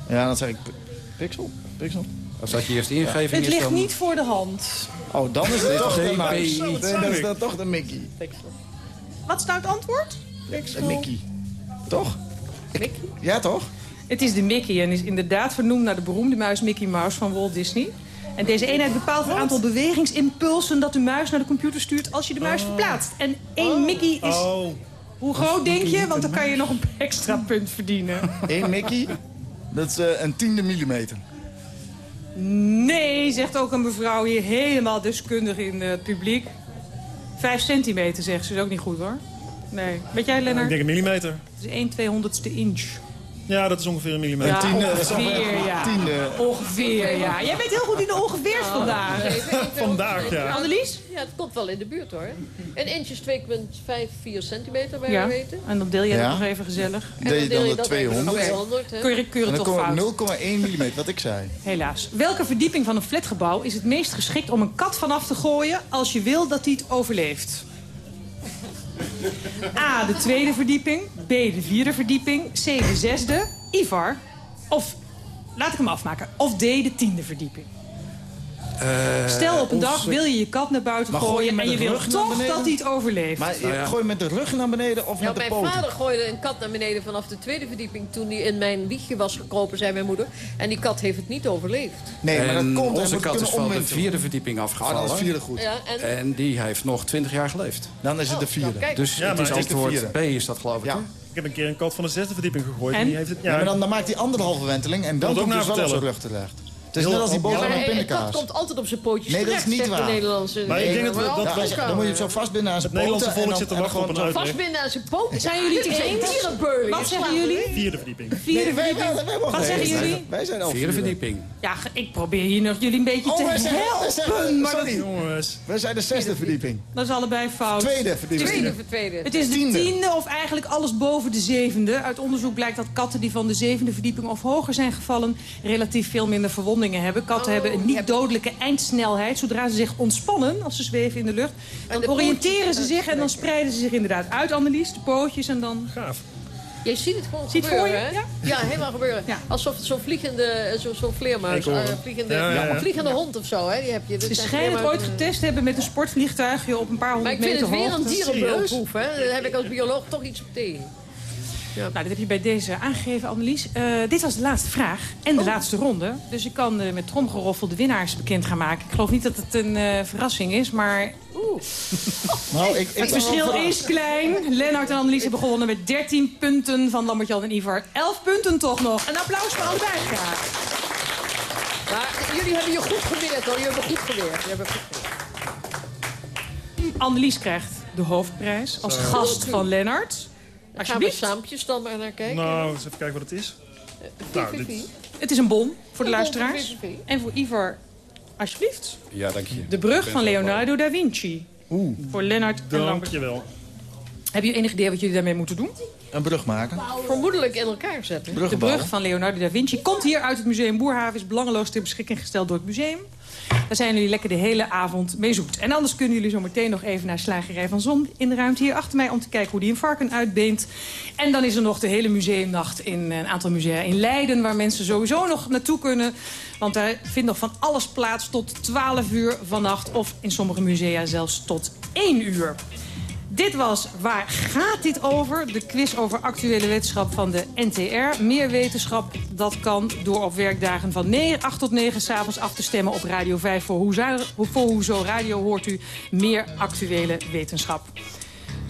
Ja, dan zeg ik pi- pixel. Pixel. Als dat je eerste ingeving Het is, ligt dan... niet voor de hand. Oh, dan is het toch de. Nee, dan is dat toch de Mickey. Wat is nou het antwoord? Een Mickey. Toch? Ik- Ja, toch? Het is de Mickey en is inderdaad vernoemd naar de beroemde muis Mickey Mouse van Walt Disney. En deze eenheid bepaalt het aantal bewegingsimpulsen dat de muis naar de computer stuurt als je de muis verplaatst. En één Mickey is Oh, Hoe groot denk je? Want dan kan je nog een extra punt verdienen. Eén Mickey, dat is eh, een tiende millimeter. Nee, zegt ook een mevrouw hier helemaal deskundig in het publiek. Vijf centimeter, zegt ze. is ook niet goed, hoor. Nee. Weet jij, Ik Lennart? denk een millimeter. Het is 1 tweehonderdste inch. Ja, dat is ongeveer een millimeter. Ja, tiende, ongeveer, ja. tiende. Ongeveer, ja. Jij bent heel goed in de ongeveers vandaag. Vandaag, ja. Annelies? Ja, het komt wel in de buurt hoor. Een inch is 2,54 centimeter, bij Ja. we weten. En dan deel jij Ja. dat nog even gezellig. En Deed je dan de dat even 200? door 200 hè? Keur je keur En het dan toch komt fout? 0,1 millimeter, wat ik zei. Helaas. Welke verdieping van een flatgebouw is het meest geschikt om een kat vanaf te gooien... als je wil dat hij het overleeft? A, de tweede verdieping. B, de vierde verdieping. C, de zesde. Ivar. Of, laat ik hem afmaken. Of D, de tiende verdieping. Stel op een dag wil je je kat naar buiten Maar gooi je gooien... en je wil toch dat hij het overleeft. Maar je Nou ja. gooi je met de rug naar beneden of met de mijn poten? vader gooide een kat naar beneden vanaf de tweede verdieping... toen hij in mijn wiegje was gekropen, zei mijn moeder. En die kat heeft het niet overleefd. Nee, maar dat komt. onze kat is van de vierde verdieping afgevallen. dat is vierde goed. Ja, en... En die heeft nog 20 jaar geleefd. Dan is het de Oh, vierde. nou. Dus Ja, het maar is het is de antwoord vierde. B is dat geloof ik. Ik heb een keer een kat van de zesde verdieping gegooid. En? En die heeft het, Ja, ja, maar dan, dan maakt hij anderhalve wenteling en dan komt hij dus wel op zijn rug terecht. Het is Heel net als die pindakaas. komt altijd op zijn pootjes Nee, dat is niet waar. Nederlandse... Maar ik denk dat we- dat- dan moet je hem zo vastbinden aan zijn Het Nederlandse poten en volk zit te wachten op een zo- uitweg. Vastbinden aan zijn poten. Zijn jullie het eens? dierenbeulen. Wat zeggen jullie? Vierde verdieping. Vierde verdieping. Wat zeggen jullie? Wij zijn al Vierde verdieping. Ja, ik probeer hier nog jullie een beetje Oh, te zijn, helpen. Maar dat, sorry, Jongens. wij zijn de zesde verdieping. dat is allebei fout. Tweede verdieping. Tweede tweede. Het is de Tiende. of eigenlijk alles boven de zevende. Uit onderzoek blijkt dat katten die van de zevende verdieping of hoger zijn gevallen... relatief veel minder verwondingen hebben. Katten Oh, hebben een je niet hebt- dodelijke eindsnelheid. Zodra ze zich ontspannen, als ze zweven in de lucht... dan de oriënteren pootjes ze zich en dan spreiden ze zich inderdaad uit, Annelies. De pootjes en dan... Gaaf. Je ziet het gewoon Zie je het gebeuren, voor je? hè? Ja, helemaal gebeuren. Ja. Alsof het zo'n vliegende, zo'n zo vleermuis, eh, vliegende, Ja, ja, ja. vliegende hond of zo, hè? Die heb je. Ze schijnen het ooit getest hebben met een sportvliegtuigje op een paar Maar honderd ik vind meter het weer een hoogte. hè? Daar heb ik als bioloog toch iets op tegen. Nou, dat heb je bij deze aangegeven, Annelies. Eh, dit was de laatste vraag en de laatste ronde. Dus ik kan eh, met tromgeroffel de winnaars bekend gaan maken. Ik geloof niet dat het een eh, verrassing is, maar Nou, ik, ik het verschil is klein. Lennart en Annelies hebben gewonnen met 13 punten van Lambert-Jan en Ivar. 11 punten toch nog. Een applaus voor allebei graag. Maar jullie hebben je goed geweerd, hoor. Jullie hebben goed. Jullie hebben goed geweerd. Annelies krijgt de hoofdprijs als gast van Lennart. Gaan we Alsjeblieft. saampjes dan maar naar kijken? Nou, eens even kijken wat het is. Nou, dit- VVV. Het is een bon voor de luisteraars. En voor Ivar, alsjeblieft. Ja, dank je. De brug van Leonardo da Vinci. Voor Lennart en Lambert. Dankjewel. Heb je enig idee wat jullie daarmee moeten doen? een brug maken. Vermoedelijk in elkaar zetten. De brug bouwen. van Leonardo da Vinci komt hier uit het museum Boerhaven. Is belangeloos ter beschikking gesteld door het museum. Daar zijn jullie lekker de hele avond mee zoet. En anders kunnen jullie zo meteen nog even naar Slagerij van Zon... in de ruimte hier achter mij om te kijken hoe die een varken uitbeent. En dan is er nog de hele museumnacht in een aantal musea in Leiden... waar mensen sowieso nog naartoe kunnen. Want daar vindt nog van alles plaats tot 12 uur vannacht... of in sommige musea zelfs tot 1 uur. Dit was Waar gaat dit over? De quiz over actuele wetenschap van de NTR. Meer wetenschap, dat kan door op werkdagen van 9, 8 tot 9 s'avonds af te stemmen op Radio 5. Voor Hoezo, voor Hoezo Radio hoort u meer actuele wetenschap.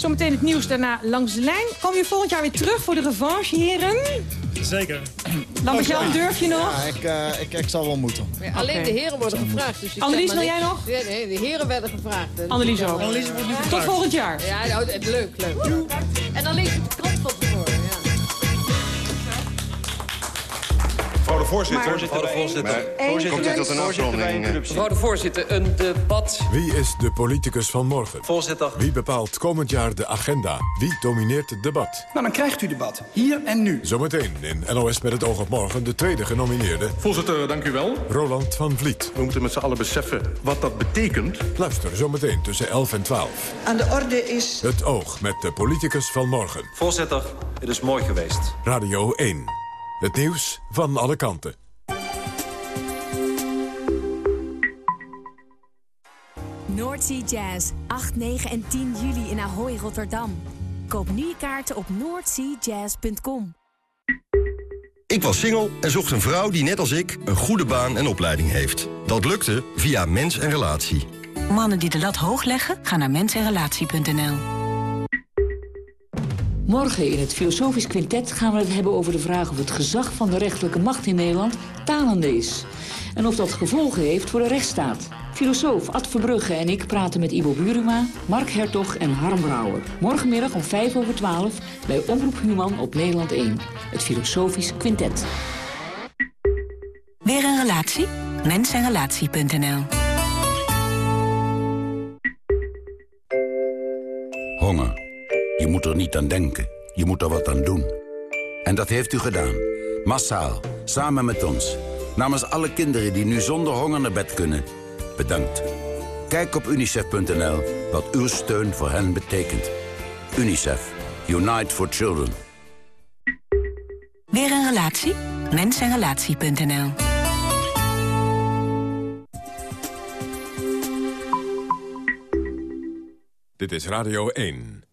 Zometeen het nieuws, daarna langs de lijn. Kom je volgend jaar weer terug voor de revanche, heren? Zeker. Lambert-Jan, durf je nog? Ja, ik, eh, ik, ik zal wel moeten. Ja, alleen de heren worden gevraagd. Dus ik Annelies, wil jij nog? Nee, nee, de heren werden gevraagd. Annelies ook. Annelies wordt nu Tot volgend jaar. Ja, het- leuk, leuk. En dan lees je Mevrouw de voorzitter. Mevrouw de voorzitter. Komt u tot een afronding? eh? Mevrouw de voorzitter, een debat. Wie is de politicus van morgen? Voorzitter. Wie bepaalt komend jaar de agenda? Wie domineert het debat? Nou, dan krijgt u debat. Hier en nu. Zometeen in LOS met het oog op morgen de tweede genomineerde... Voorzitter, dank u wel. Roland van Vliet. We moeten met z'n allen beseffen wat dat betekent. Luister zometeen tussen 11 en 12. Aan de orde is... Het oog met de politicus van morgen. Voorzitter, het is mooi geweest. Radio 1. Het nieuws van alle kanten. Noordsea Jazz, 8, 9 en 10 juli in Ahoy, Rotterdam. Koop nu je kaarten op noordseajazz.com. Ik was single en zocht een vrouw die net als ik een goede baan en opleiding heeft. Dat lukte via Mens en Relatie. Mannen die de lat hoog leggen, gaan naar mensenrelatie.nl. Morgen in het Filosofisch Quintet gaan we het hebben over de vraag... of het gezag van de rechterlijke macht in Nederland talende is. En of dat gevolgen heeft voor de rechtsstaat. Filosoof Ad Verbrugge en ik praten met Ivo Buruma, Mark Hertog en Harm Brouwer. Morgenmiddag om 5 over 12 bij Omroep Human op Nederland 1. Het Filosofisch Quintet. Weer een relatie? Mensenrelatie.nl Honger. Je moet er niet aan denken. Je moet er wat aan doen. En dat heeft u gedaan. Massaal. Samen met ons. Namens alle kinderen die nu zonder honger naar bed kunnen. Bedankt. Kijk op unicef.nl wat uw steun voor hen betekent. UNICEF. Unite for Children. Weer een relatie? Mensenrelatie.nl Dit is Radio 1.